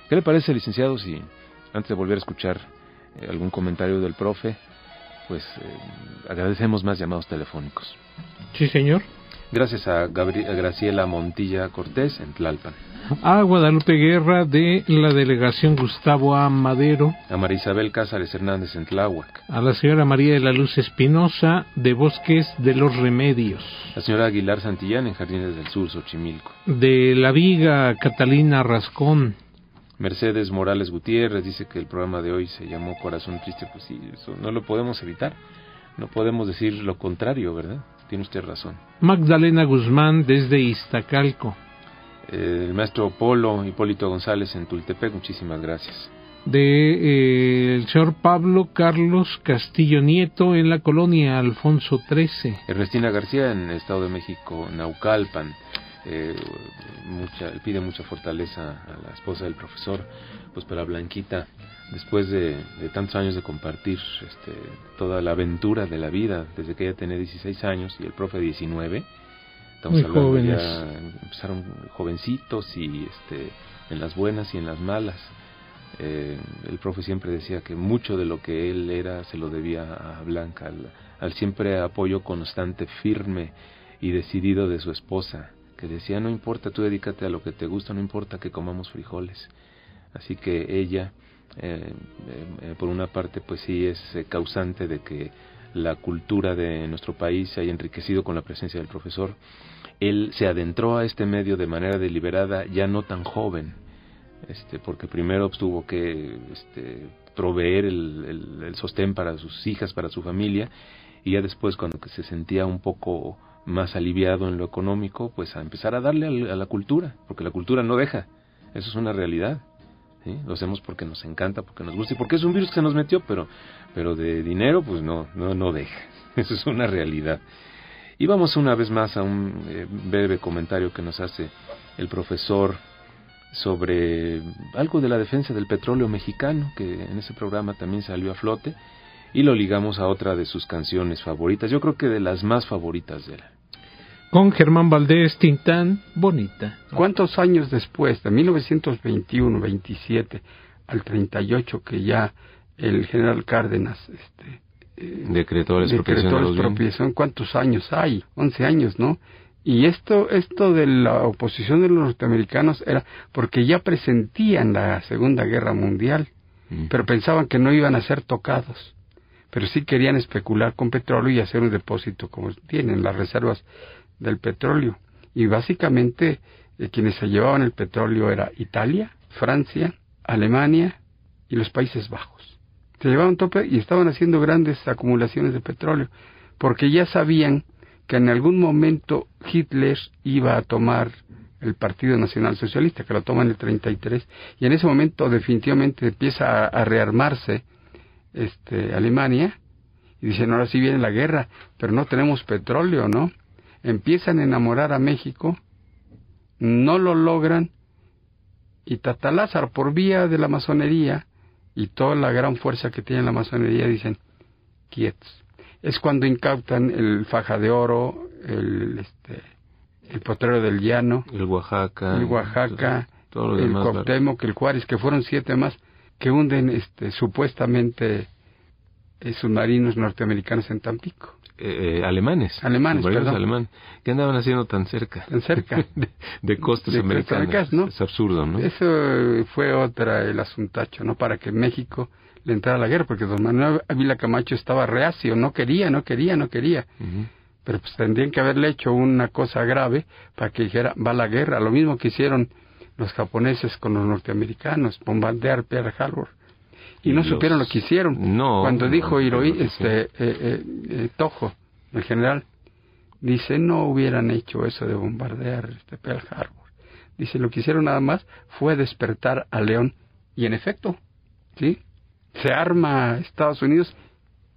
¿Qué le parece, licenciado, si antes de volver a escuchar eh, algún comentario del profe, pues eh, agradecemos más llamados telefónicos. Sí, señor. Gracias a, Gabri a Graciela Montilla Cortés en Tlalpan. A Guadalupe Guerra de la delegación Gustavo A. Madero. A María Isabel Cázares Hernández en Tláhuac. A la señora María de la Luz Espinosa de Bosques de los Remedios. La señora Aguilar Santillán en Jardines del Sur, Xochimilco. De la Viga Catalina Rascón. Mercedes Morales Gutiérrez dice que el programa de hoy se llamó Corazón Triste, pues sí, eso no lo podemos evitar. No podemos decir lo contrario, ¿verdad? Tiene usted razón. Magdalena Guzmán desde Iztacalco. Eh, el maestro Polo Hipólito González en Tultepec, muchísimas gracias. De eh, el señor Pablo Carlos Castillo Nieto en la colonia Alfonso XIII. Ernestina García en Estado de México, Naucalpan. Eh, mucha, pide mucha fortaleza a la esposa del profesor, pues para Blanquita, después de, de tantos años de compartir este, toda la aventura de la vida, desde que ella tenía 16 años y el profe 19, Estamos hablando ya, empezaron jovencitos y este, en las buenas y en las malas. Eh, el profe siempre decía que mucho de lo que él era se lo debía a Blanca, al, al siempre apoyo constante, firme y decidido de su esposa, que decía, no importa, tú dedícate a lo que te gusta, no importa que comamos frijoles. Así que ella, eh, eh, por una parte, pues sí es eh, causante de que la cultura de nuestro país se haya enriquecido con la presencia del profesor. Él se adentró a este medio de manera deliberada, ya no tan joven, este, porque primero tuvo que este, proveer el, el, sostén para sus hijas, para su familia, y ya después cuando se sentía un poco más aliviado en lo económico, pues a empezar a darle a la cultura, porque la cultura no deja, eso es una realidad. Lo hacemos porque nos encanta, porque nos gusta y porque es un virus que nos metió, pero, pero de dinero pues no, no, no deja. Eso es una realidad. Y vamos una vez más a un eh, breve comentario que nos hace el profesor sobre algo de la defensa del petróleo mexicano, que en ese programa también salió a flote, y lo ligamos a otra de sus canciones favoritas, yo creo que de las más favoritas de él con Germán Valdés Tintán, bonita. ¿Cuántos años después, de 1921, 27 al 38, que ya el general Cárdenas este, eh, decretó la expropiación, ¿cuántos años hay? 11 años, ¿no? Y esto, esto de la oposición de los norteamericanos era porque ya presentían la Segunda Guerra Mundial, mm. pero pensaban que no iban a ser tocados, pero sí querían especular con petróleo y hacer un depósito como tienen las reservas del petróleo. Y básicamente eh, quienes se llevaban el petróleo era Italia, Francia, Alemania y los Países Bajos. Se llevaban tope y estaban haciendo grandes acumulaciones de petróleo, porque ya sabían que en algún momento Hitler iba a tomar el Partido Nacional Socialista, que lo toma en el 33, y en ese momento definitivamente empieza a, a rearmarse este, Alemania, y dicen, ahora sí viene la guerra, pero no tenemos petróleo, ¿no? empiezan a enamorar a México, no lo logran, y Tatalázar, por vía de la masonería y toda la gran fuerza que tiene la masonería, dicen, quietos. Es cuando incautan el faja de oro, el, este, el potrero del llano, el Oaxaca, el Oaxaca, el Cuauhtémoc, el Juárez, que fueron siete más que hunden este, supuestamente eh, submarinos norteamerinos en Tampico. Eh, eh, alemanes. Alemanes, perdón. Alemanes. ¿Qué andaban haciendo tan cerca? Tan cerca. de, costas americanas. ¿no? Es absurdo, ¿no? Eso fue otra, el asuntacho, ¿no? Para que México le entrara a la guerra, porque don Manuel Ávila Camacho estaba reacio, no quería, no quería, no quería. Pero pues tendrían que haberle hecho una cosa grave para que dijera, va la guerra. Lo mismo que hicieron los japoneses con los norteamericanos, bombardear Pearl Harbor y no supieron lo que hicieron. No. Cuando dijo Hiroi, este, eh, eh, eh, Tojo, el general, dice, no hubieran hecho eso de bombardear este Pearl Harbor. Dice, lo que hicieron nada más fue despertar a León. Y en efecto, ¿sí? Se arma Estados Unidos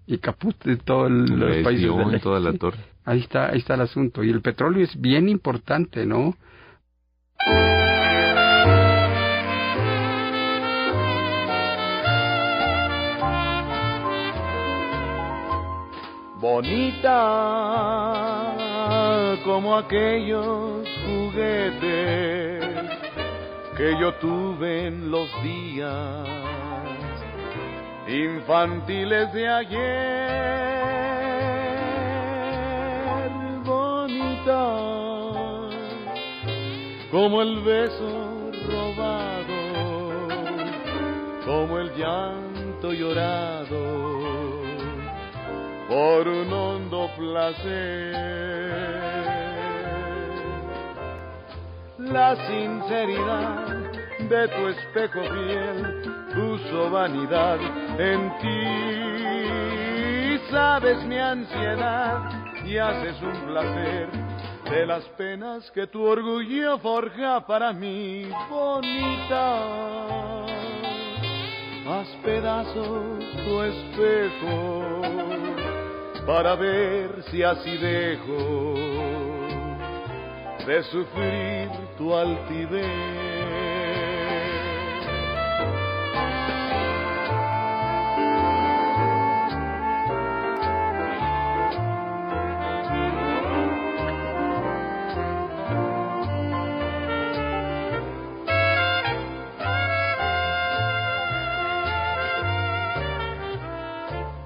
y caput de todos los países de toda la torre. Ahí está, ahí está el asunto. Y el petróleo es bien importante, ¿no? Bonita como aquellos juguetes que yo tuve en los días infantiles de ayer, bonita como el beso robado, como el llanto llorado por un hondo placer. La sinceridad de tu espejo fiel puso vanidad en ti. Sabes mi ansiedad y haces un placer de las penas que tu orgullo forja para mí, bonita. Haz pedazos tu espejo para ver si así dejo de sufrir tu altivez.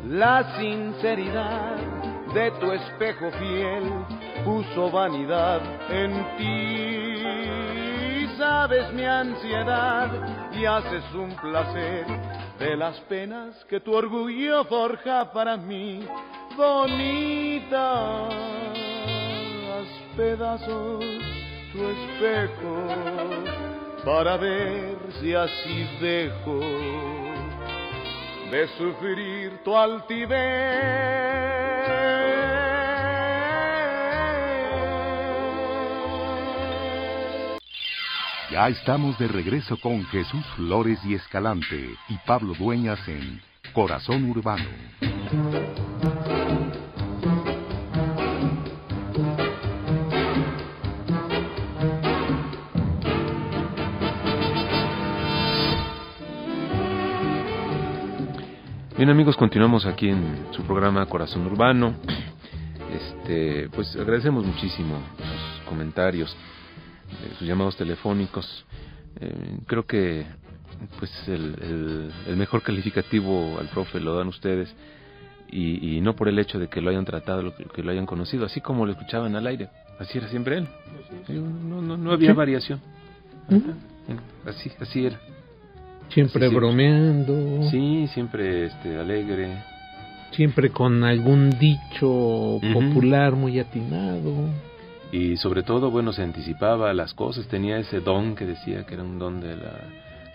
la sinceridad de tu espejo fiel puso vanidad en ti. Sabes mi ansiedad y haces un placer de las penas que tu orgullo forja para mí. Bonita, pedazos tu espejo para ver si así dejo de sufrir tu altivez. Ya estamos de regreso con Jesús Flores y Escalante y Pablo Dueñas en Corazón Urbano. Bien amigos, continuamos aquí en su programa Corazón Urbano. Este, pues agradecemos muchísimo sus comentarios, sus llamados telefónicos. Eh, creo que pues el, el, mejor calificativo al profe lo dan ustedes y, y, no por el hecho de que lo hayan tratado, que, lo hayan conocido, así como lo escuchaban al aire. Así era siempre él. No, no, no había ¿Sí? variación. Así, así era. Siempre bromeando. Sí, siempre este, alegre. Siempre con algún dicho uh -huh. popular muy atinado. Y sobre todo, bueno, se anticipaba a las cosas, tenía ese don que decía que era un don de la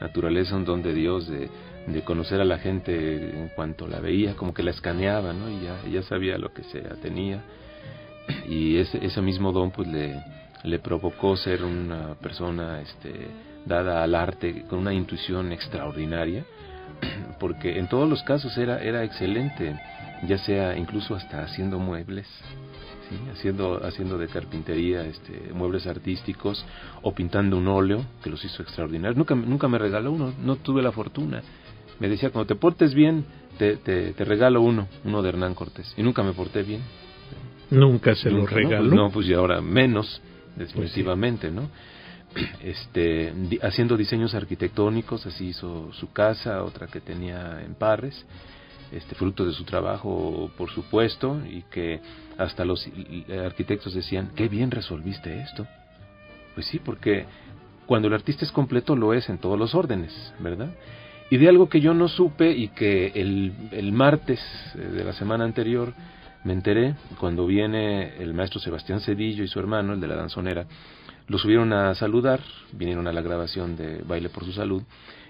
naturaleza, un don de Dios, de, de conocer a la gente en cuanto la veía, como que la escaneaba, ¿no? Y ya, ya sabía lo que se tenía. Y ese, ese mismo don, pues le, le provocó ser una persona, este, dada al arte con una intuición extraordinaria, porque en todos los casos era, era excelente, ya sea incluso hasta haciendo muebles, ¿sí? haciendo, haciendo de carpintería este, muebles artísticos o pintando un óleo, que los hizo extraordinarios. Nunca, nunca me regaló uno, no tuve la fortuna. Me decía, cuando te portes bien, te, te, te regalo uno, uno de Hernán Cortés. Y nunca me porté bien. Nunca se nunca, lo regaló. ¿no? Pues, no, pues y ahora menos, definitivamente, pues. ¿no? este, haciendo diseños arquitectónicos, así hizo su casa, otra que tenía en Parres, este, fruto de su trabajo, por supuesto, y que hasta los arquitectos decían, qué bien resolviste esto. Pues sí, porque cuando el artista es completo lo es en todos los órdenes, ¿verdad? Y de algo que yo no supe y que el, el martes de la semana anterior me enteré, cuando viene el maestro Sebastián Cedillo y su hermano, el de la danzonera, lo subieron a saludar, vinieron a la grabación de Baile por su Salud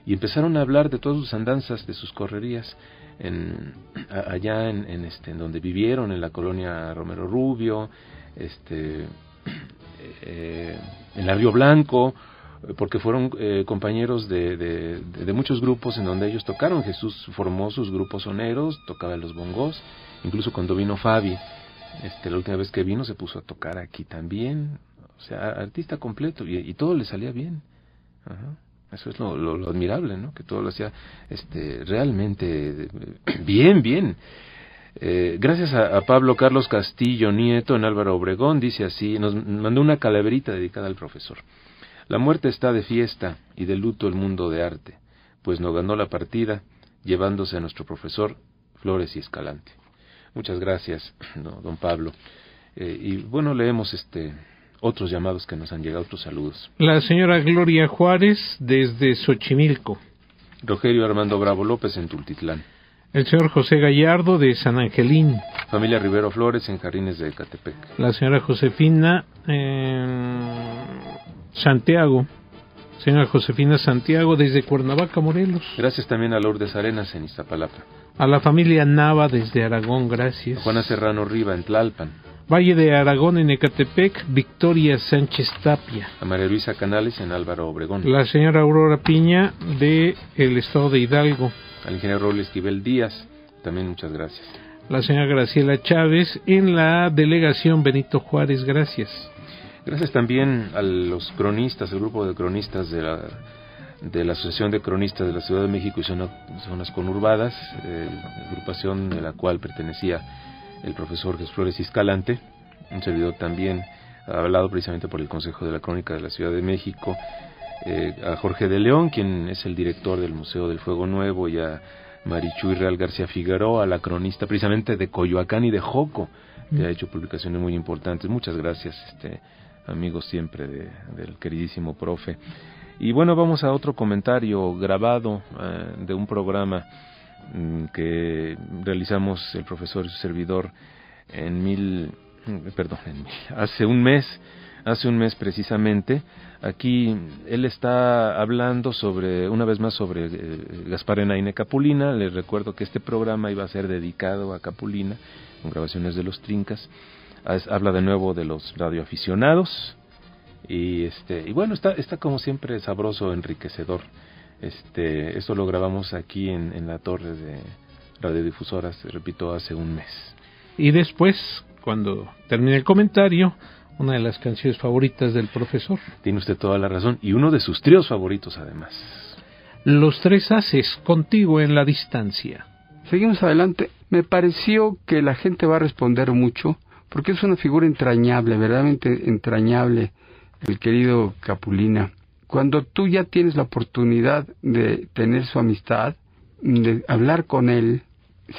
y empezaron a hablar de todas sus andanzas, de sus correrías en, allá en, en, este, donde vivieron, en la colonia Romero Rubio, este, eh, en la Río Blanco, porque fueron eh, compañeros de, de, muchos grupos en donde ellos tocaron. Jesús formó sus grupos soneros, tocaba los bongos, incluso cuando vino Fabi, este, la última vez que vino se puso a tocar aquí también, o sea, artista completo y, y todo le salía bien. Ajá. Eso es lo, lo, lo, admirable, ¿no? Que todo lo hacía este, realmente bien, bien. Eh, gracias a, a, Pablo Carlos Castillo Nieto en Álvaro Obregón, dice así, nos mandó una calaverita dedicada al profesor. La muerte está de fiesta y de luto el mundo de arte, pues no ganó la partida, llevándose a nuestro profesor Flores y Escalante. Muchas gracias, no, don Pablo. Eh, y bueno, leemos este otros llamados que nos han llegado, otros saludos. La señora Gloria Juárez desde Xochimilco. Rogelio Armando Bravo López en Tultitlán. El señor José Gallardo de San Angelín. Familia Rivero Flores en Jardines de Ecatepec. La señora Josefina en Santiago. Señora Josefina Santiago desde Cuernavaca, Morelos. Gracias también a Lourdes Arenas en Iztapalapa. A la familia Nava desde Aragón, gracias. Juana Serrano Riva en Tlalpan. Valle de Aragón en Ecatepec, Victoria Sánchez Tapia. A María Luisa Canales en Álvaro Obregón. La señora Aurora Piña de el estado de Hidalgo. Al ingeniero Raúl Esquivel Díaz, también muchas gracias. La señora Graciela Chávez en la delegación Benito Juárez, gracias. Gracias también a los cronistas, el grupo de cronistas de la, de la Asociación de Cronistas de la Ciudad de México y zonas, zonas conurbadas, eh, agrupación de la cual pertenecía el profesor Jesús Flores Escalante, un servidor también hablado precisamente por el Consejo de la Crónica de la Ciudad de México, eh, a Jorge de León, quien es el director del Museo del Fuego Nuevo, y a Marichuy Real García Figueroa, la cronista precisamente de Coyoacán y de Joco, que ha hecho publicaciones muy importantes. Muchas gracias, este amigos siempre del queridísimo profe. Y bueno, vamos a otro comentario grabado eh, de un programa que realizamos el profesor y su servidor en mil, perdón, hace un mes, hace un mes precisamente. Aquí él está hablando sobre, una vez más, sobre eh, Gaspar Enaine Capulina. Les recuerdo que este programa iba a ser dedicado a Capulina, con grabaciones de los Trincas. Habla de nuevo de los radioaficionados, y este y bueno está está como siempre sabroso enriquecedor este esto lo grabamos aquí en, en la torre de radiodifusoras repito hace un mes. Y después cuando termine el comentario una de las canciones favoritas del profesor. Tiene usted toda la razón y uno de sus tríos favoritos además. Los tres haces contigo en la distancia. Seguimos adelante. Me pareció que la gente va a responder mucho porque es una figura entrañable verdaderamente entrañable el querido Capulina, cuando tú ya tienes la oportunidad de tener su amistad, de hablar con él,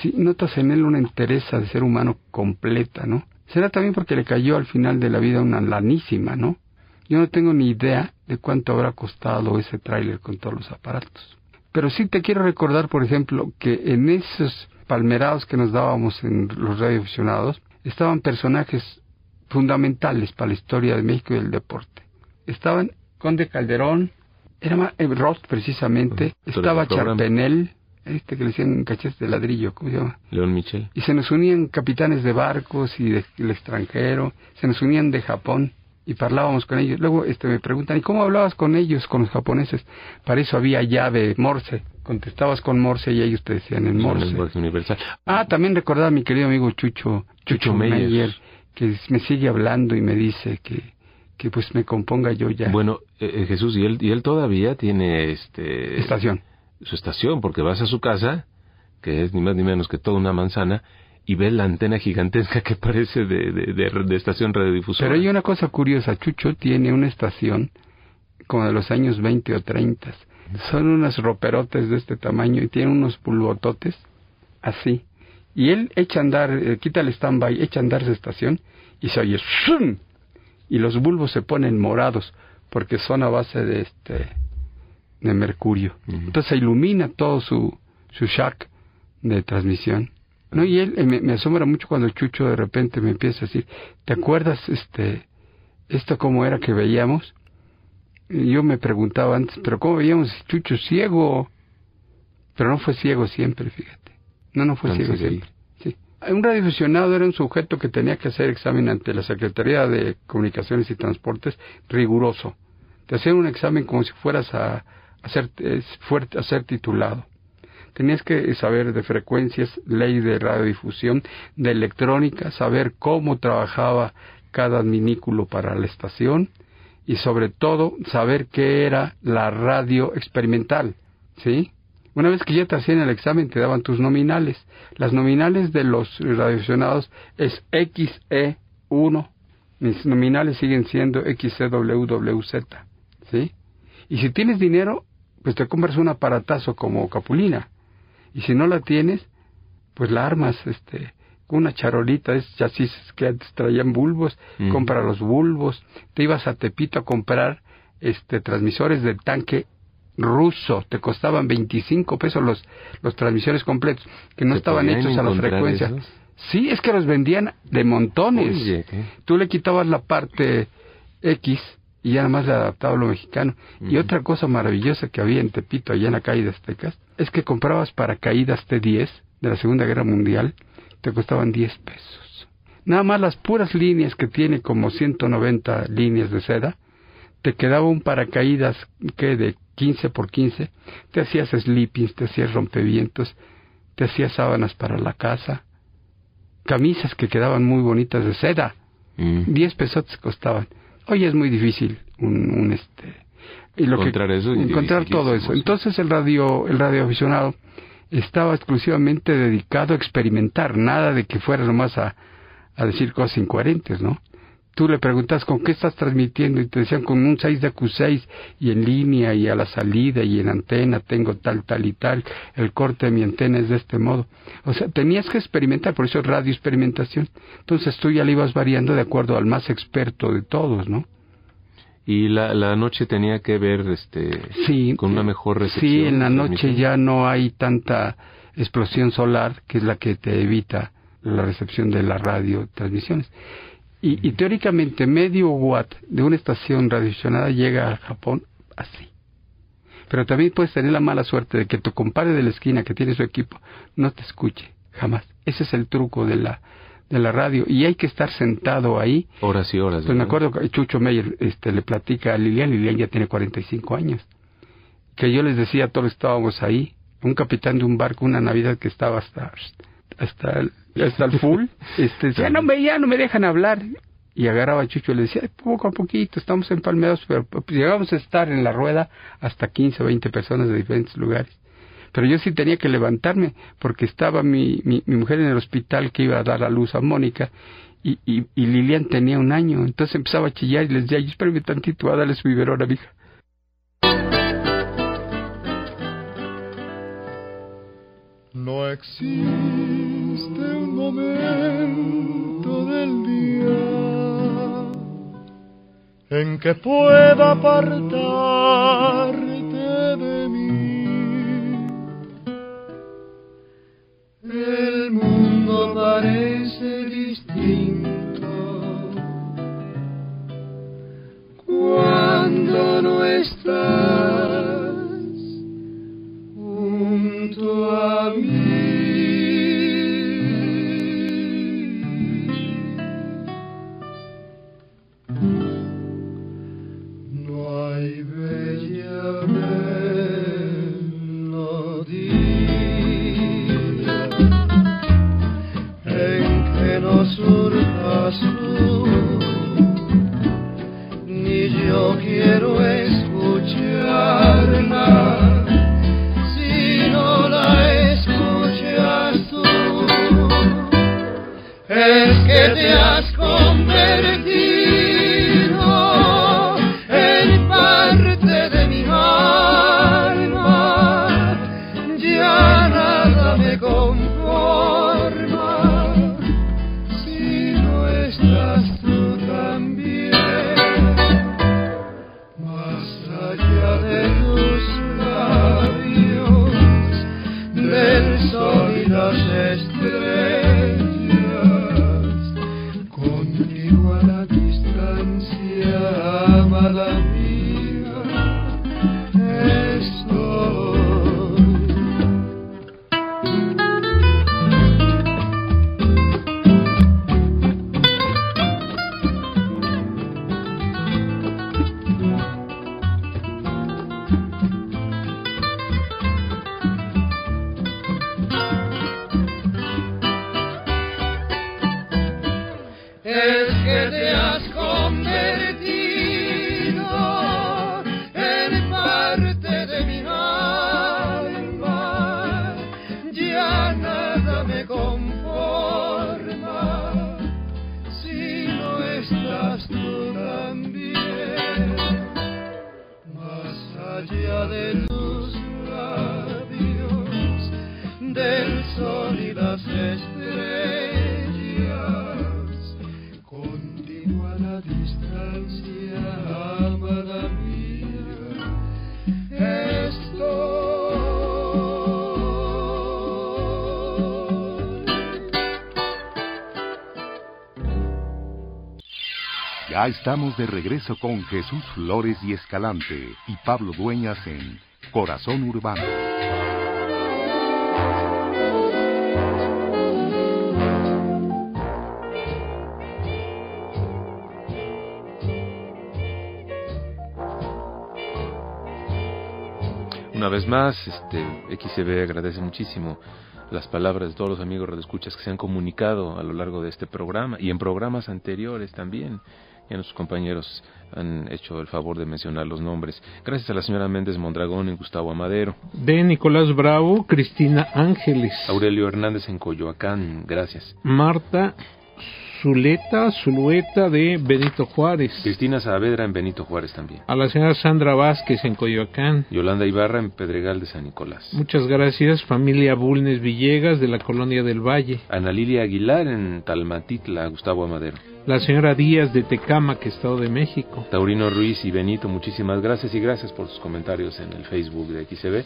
si notas en él una entereza de ser humano completa, ¿no? Será también porque le cayó al final de la vida una lanísima, ¿no? Yo no tengo ni idea de cuánto habrá costado ese tráiler con todos los aparatos. Pero sí te quiero recordar, por ejemplo, que en esos palmerados que nos dábamos en los radioaficionados, estaban personajes fundamentales para la historia de México y del deporte. Estaban Conde Calderón, era eh, Rost precisamente, estaba Charpenel, este que le decían cachés de ladrillo, ¿cómo se llama? León Michel. Y se nos unían capitanes de barcos y del extranjero, se nos unían de Japón y hablábamos con ellos. Luego este, me preguntan, ¿y cómo hablabas con ellos, con los japoneses? Para eso había llave Morse. Contestabas con Morse y ellos te decían en Morse. universal. Ah, también recordaba a mi querido amigo Chucho, Chucho, Meyer que me sigue hablando y me dice que, que pues me componga yo ya. Bueno, eh, eh, Jesús, y él, y él todavía tiene este... Estación. Su estación, porque vas a su casa, que es ni más ni menos que toda una manzana, y ves la antena gigantesca que parece de, de, de, estación radiodifusora. Pero hay una cosa curiosa, Chucho tiene una estación como de los años 20 o 30. Son unos roperotes de este tamaño y tiene unos pulvototes así y él echa a andar, eh, quita el stand-by, echa a andar su estación y se oye ¡shum! Y los bulbos se ponen morados porque son a base de este de mercurio. Entonces se ilumina todo su su shack de transmisión. ¿no? Y él me, me, asombra mucho cuando Chucho de repente me empieza a decir, ¿te acuerdas este esto cómo era que veíamos? Y yo me preguntaba antes, pero ¿cómo veíamos Chucho ciego? Pero no fue ciego siempre, fíjate. No, no fue ciego siempre. Un radioaficionado era un sujeto que tenía que hacer examen ante la Secretaría de Comunicaciones y Transportes riguroso. Te hacían un examen como si fueras a, a, ser, a ser titulado. Tenías que saber de frecuencias, ley de radiodifusión, de electrónica, saber cómo trabajaba cada minículo para la estación y sobre todo saber qué era la radio experimental, ¿sí? Una vez que ya te hacían el examen, te daban tus nominales. Las nominales de los radioaficionados es XE1. Mis nominales siguen siendo XCWWZ. ¿Sí? Y si tienes dinero, pues te compras un aparatazo como Capulina. Y si no la tienes, pues la armas, este, una charolita, es chasis que antes traían bulbos, mm. compra los bulbos. Te ibas a Tepito a comprar este transmisores del tanque ruso, te costaban 25 pesos los, los transmisores completos, que no estaban hechos a la frecuencia. Sí, es que los vendían de montones. Tú le quitabas la parte X y ya nada más le adaptaba lo mexicano. Y otra cosa maravillosa que había en Tepito, allá en la calle de Aztecas, es que comprabas paracaídas T-10 de la Segunda Guerra Mundial, te costaban 10 pesos. Nada más las puras líneas que tiene como 190 líneas de seda, te quedaba un paracaídas que de 15 por 15, te hacías sleepings, te hacías rompevientos, te hacías sábanas para la casa, camisas que quedaban muy bonitas de seda, 10 mm. pesos costaban. Hoy es muy difícil un, este y lo encontrar eso encontrar todo eso. Entonces el radio el radioaficionado estaba exclusivamente dedicado a experimentar, nada de que fuera nomás a, a decir cosas incoherentes, ¿no? Tú le preguntas con qué estás transmitiendo y te decían con un 6 de Q6 y en línea y a la salida y en antena tengo tal, tal y tal, el corte de mi antena es de este modo. O sea, tenías que experimentar, por eso es radio experimentación. Entonces tú ya le ibas variando de acuerdo al más experto de todos, ¿no? y la, la noche tenía que ver este sí, con una mejor recepción. Sí, en la noche ya no hay tanta explosión solar que es la que te evita la recepción de la radio transmisiones. Y, y teóricamente medio watt de una estación radioaficionada llega a Japón así. Pero también puedes tener la mala suerte de que tu compadre de la esquina que tiene su equipo no te escuche jamás. Ese es el truco de la de la radio y hay que estar sentado ahí. Horas y horas. Pues me acuerdo que Chucho Meyer este, le platica a Lilian, Lilian ya tiene 45 años, que yo les decía, todos estábamos ahí, un capitán de un barco, una Navidad que estaba hasta hasta el, hasta el full, este, decía, no me, ya no me dejan hablar. Y agarraba a Chucho y le decía, poco a poquito, estamos empalmeados, pero pues, llegamos a estar en la rueda hasta 15 o 20 personas de diferentes lugares pero yo sí tenía que levantarme porque estaba mi, mi, mujer en el hospital que iba a dar a luz a Mónica y, y, y, Lilian tenía un año, entonces empezaba a chillar y les decía, espérame tantito, a darle su biberón a mi hija. No existe en que pueda apartarte de mí. el mundo parece distinto cuando no estás estamos de regreso con Jesús Flores y Escalante y Pablo Dueñas en Corazón Urbano. Una vez más, este XCB agradece muchísimo las palabras de todos los amigos redescuchas que se han comunicado a lo largo de este programa y en programas anteriores también y a nuestros compañeros han hecho el favor de mencionar los nombres. Gracias a la señora Méndez Mondragón y Gustavo Amadero. De Nicolás Bravo, Cristina Ángeles. Aurelio Hernández en Coyoacán, gracias. Marta Zuleta, Zulueta de Benito Juárez. Cristina Saavedra en Benito Juárez también. A la señora Sandra Vázquez en Coyoacán. Yolanda Ibarra en Pedregal de San Nicolás. Muchas gracias, familia Bulnes Villegas de la Colonia del Valle. Ana Lilia Aguilar en Talmatitla, Gustavo Amadero. La señora Díaz de Tecama, que Estado de México. Taurino Ruiz y Benito, muchísimas gracias y gracias por sus comentarios en el Facebook de XCB.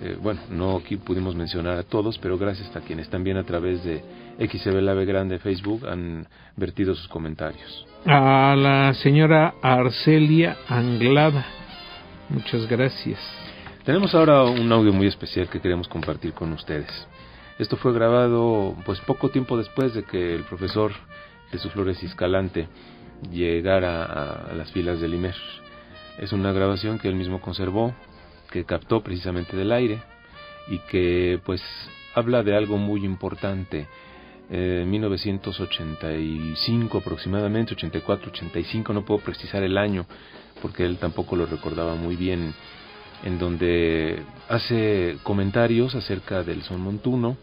Eh, bueno, no aquí pudimos mencionar a todos, pero gracias a quienes también a través de XCB La Grande Facebook han vertido sus comentarios. A la señora Arcelia Anglada, muchas gracias. Tenemos ahora un audio muy especial que queremos compartir con ustedes. Esto fue grabado pues poco tiempo después de que el profesor Jesús Flores Escalante llegara a, a las filas del IMER. Es una grabación que él mismo conservó, que captó precisamente del aire y que pues habla de algo muy importante. Eh, en 1985 aproximadamente, 84, 85, no puedo precisar el año porque él tampoco lo recordaba muy bien, en donde hace comentarios acerca del son montuno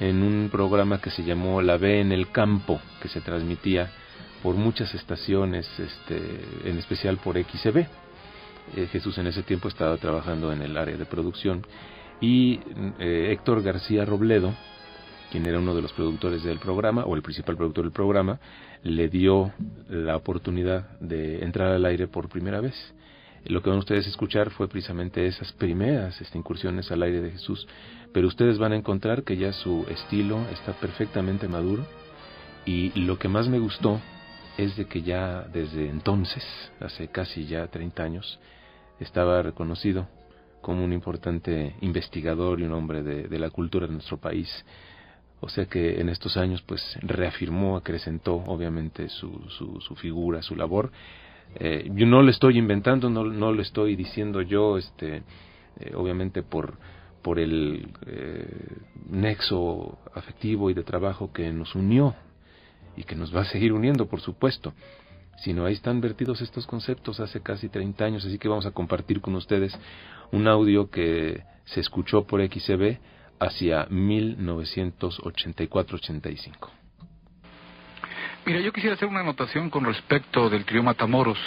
en un programa que se llamó La B en el campo, que se transmitía por muchas estaciones, este, en especial por XCB. Eh, Jesús en ese tiempo estaba trabajando en el área de producción y eh, Héctor García Robledo, quien era uno de los productores del programa o el principal productor del programa, le dio la oportunidad de entrar al aire por primera vez. Lo que van ustedes a escuchar fue precisamente esas primeras este, incursiones al aire de Jesús, pero ustedes van a encontrar que ya su estilo está perfectamente maduro y lo que más me gustó es de que ya desde entonces, hace casi ya 30 años, estaba reconocido como un importante investigador y un hombre de, la cultura de nuestro país. O sea que en estos años pues reafirmó, acrecentó obviamente su, su, figura, su labor. Eh, yo no lo estoy inventando, no, no lo estoy diciendo yo, este, eh, obviamente por, por el eh, nexo afectivo y de trabajo que nos unió y que nos va a seguir uniendo, por supuesto. Sino ahí están vertidos estos conceptos hace casi 30 años, así que vamos a compartir con ustedes un audio que se escuchó por XCB hacia 1984-85. Mira, yo quisiera hacer una anotación con respecto del trío Matamoros.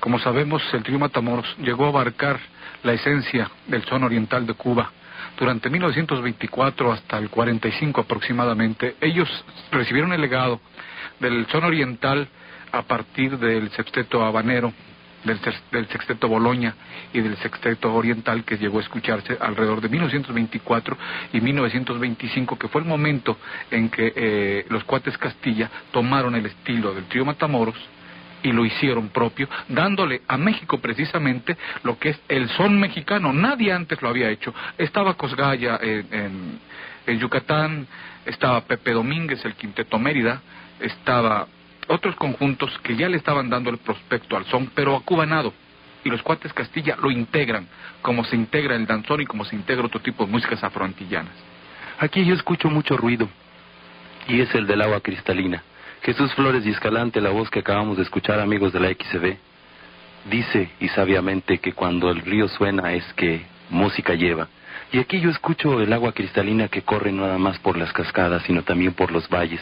Como sabemos, el trío Matamoros llegó a abarcar la esencia del son oriental de Cuba. Durante 1924 hasta el 45 aproximadamente, ellos recibieron el legado del son oriental a partir del sexteto habanero, del, del, sexteto Boloña y del sexteto oriental que llegó a escucharse alrededor de 1924 y 1925, que fue el momento en que eh, los cuates Castilla tomaron el estilo del trío Matamoros y lo hicieron propio, dándole a México precisamente lo que es el son mexicano. Nadie antes lo había hecho. Estaba Cosgaya en, en Yucatán, estaba Pepe Domínguez, el Quinteto Mérida, estaba otros conjuntos que ya le estaban dando el prospecto al son, pero acubanado. Y los cuates Castilla lo integran, como se integra el danzón y como se integra otro tipo de músicas afroantillanas. Aquí yo escucho mucho ruido, y es el del agua cristalina. Jesús Flores y Escalante, la voz que acabamos de escuchar, amigos de la XB, dice y sabiamente que cuando el río suena es que música lleva. Y aquí yo escucho el agua cristalina que corre no nada más por las cascadas, sino también por los valles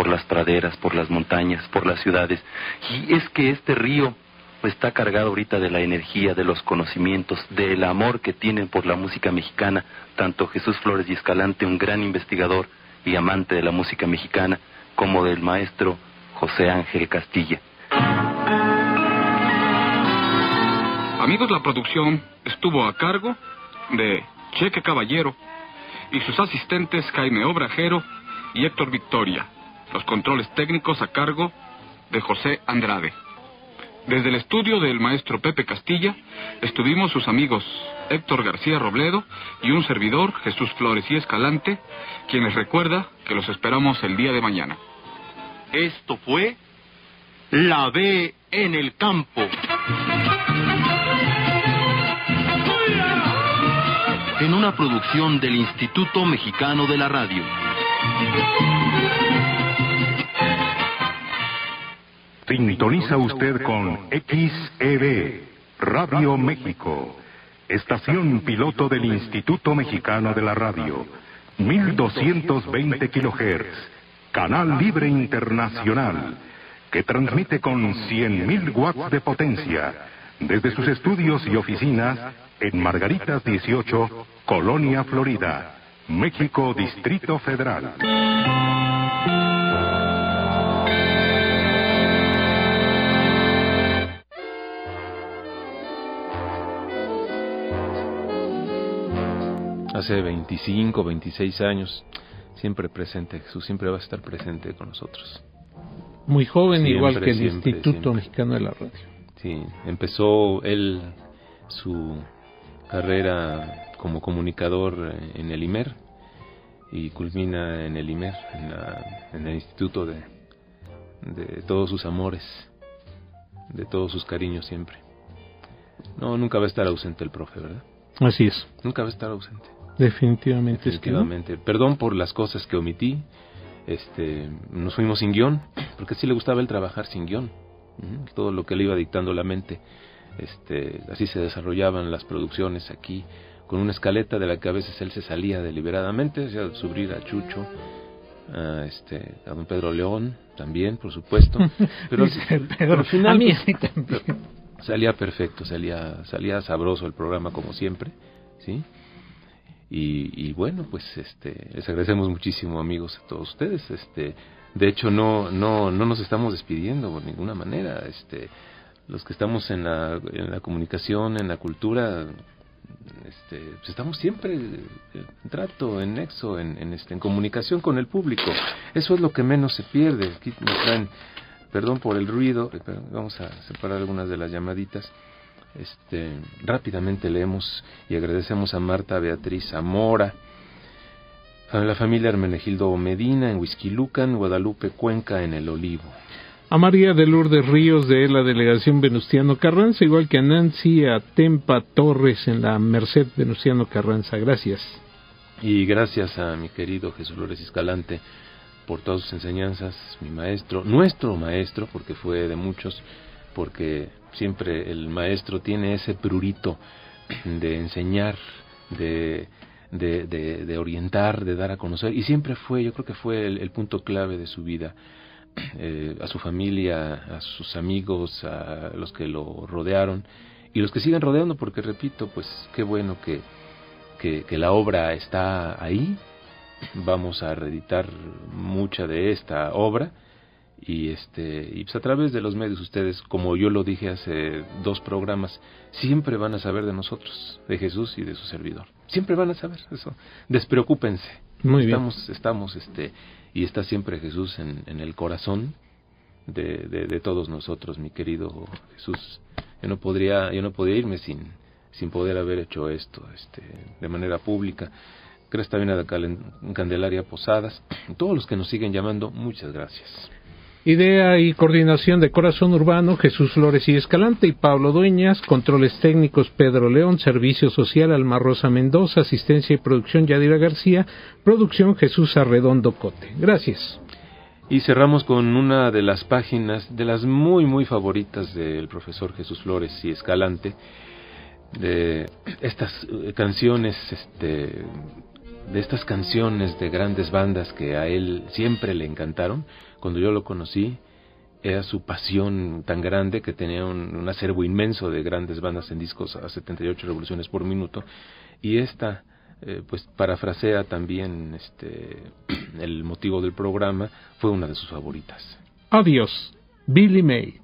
por las praderas, por las montañas, por las ciudades. Y es que este río está cargado ahorita de la energía, de los conocimientos, del amor que tienen por la música mexicana, tanto Jesús Flores y Escalante, un gran investigador y amante de la música mexicana, como del maestro José Ángel Castilla. Amigos, la producción estuvo a cargo de Cheque Caballero y sus asistentes Jaime Obrajero y Héctor Victoria. Los controles técnicos a cargo de José Andrade. Desde el estudio del maestro Pepe Castilla estuvimos sus amigos Héctor García Robledo y un servidor, Jesús Flores y Escalante, quienes recuerda que los esperamos el día de mañana. Esto fue La B en el campo. En una producción del Instituto Mexicano de la Radio. Sintoniza usted con XEB, Radio México, estación piloto del Instituto Mexicano de la Radio, 1220 kHz, Canal Libre Internacional, que transmite con 100.000 watts de potencia desde sus estudios y oficinas en Margaritas 18, Colonia, Florida, México, Distrito Federal. Hace 25, 26 años, siempre presente, Jesús siempre va a estar presente con nosotros. Muy joven, igual que el Instituto Mexicano de la Radio. Sí, empezó él su carrera como comunicador en el IMER y culmina en el IMER, en, el Instituto de, de todos sus amores, de todos sus cariños siempre. No, nunca va a estar ausente el profe, ¿verdad? Así es. Nunca va a estar ausente. Definitivamente. Definitivamente. Perdón por las cosas que omití. Este, nos fuimos sin guion, porque sí le gustaba el trabajar sin guion. Todo lo que le iba dictando la mente. Este, así se desarrollaban las producciones aquí, con una escaleta de la que a veces él se salía deliberadamente, o sea, subir a Chucho, a, este, a don Pedro León también, por supuesto. Pero, al final, pues, salía perfecto, salía, salía sabroso el programa como siempre, ¿sí? Y, bueno, pues este, les agradecemos muchísimo amigos a todos ustedes. Este, de hecho no, no, no nos estamos despidiendo por ninguna manera. Este, los que estamos en la, en la comunicación, en la cultura, este, pues estamos siempre en trato, en nexo, en, en, este, en comunicación con el público. Eso es lo que menos se pierde. Aquí nos traen, perdón por el ruido, eh, vamos a separar algunas de las llamaditas. Este, rápidamente leemos y agradecemos a Marta Beatriz Zamora, a la familia Hermenegildo Medina en Huizquilucan, Guadalupe Cuenca en El Olivo. A María de Lourdes Ríos de la delegación Venustiano Carranza, igual que a Nancy Atempa Torres en la Merced Venustiano Carranza. Gracias. Y gracias a mi querido Jesús Flores Escalante por todas sus enseñanzas, mi maestro, nuestro maestro, porque fue de muchos, porque siempre el maestro tiene ese prurito de enseñar, de, de, de, orientar, de dar a conocer, y siempre fue, yo creo que fue el, punto clave de su vida. Eh, a su familia, a sus amigos, a los que lo rodearon y los que siguen rodeando, porque repito, pues qué bueno que, que, que la obra está ahí. Vamos a reeditar mucha de esta obra y este y pues a través de los medios ustedes como yo lo dije hace dos programas siempre van a saber de nosotros de Jesús y de su servidor. Siempre van a saber eso. Despreocúpense. Muy estamos estamos este y está siempre Jesús en, en el corazón de, de, todos nosotros mi querido Jesús. Yo no podría yo no podría irme sin sin poder haber hecho esto este de manera pública. Cresta bien a Candelaria Posadas. Todos los que nos siguen llamando muchas gracias Idea y coordinación de Corazón Urbano, Jesús Flores y Escalante y Pablo Dueñas, controles técnicos Pedro León, Servicio Social Alma Rosa Mendoza, asistencia y producción Yadira García, producción Jesús Arredondo Cote. Gracias. Y cerramos con una de las páginas, de las muy, muy favoritas del profesor Jesús Flores y Escalante, de estas eh, canciones, este, de estas canciones de grandes bandas que a él siempre le encantaron cuando yo lo conocí, era su pasión tan grande que tenía un, acervo inmenso de grandes bandas en discos a 78 revoluciones por minuto y esta eh, pues parafrasea también este el motivo del programa fue una de sus favoritas. Adiós, Billy May.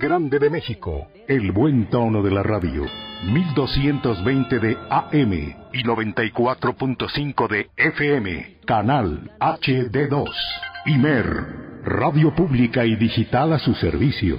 Grande de México, el buen tono de la radio. 1220 de AM y 94.5 de FM, canal HD2. Imer, radio pública y digital a su servicio.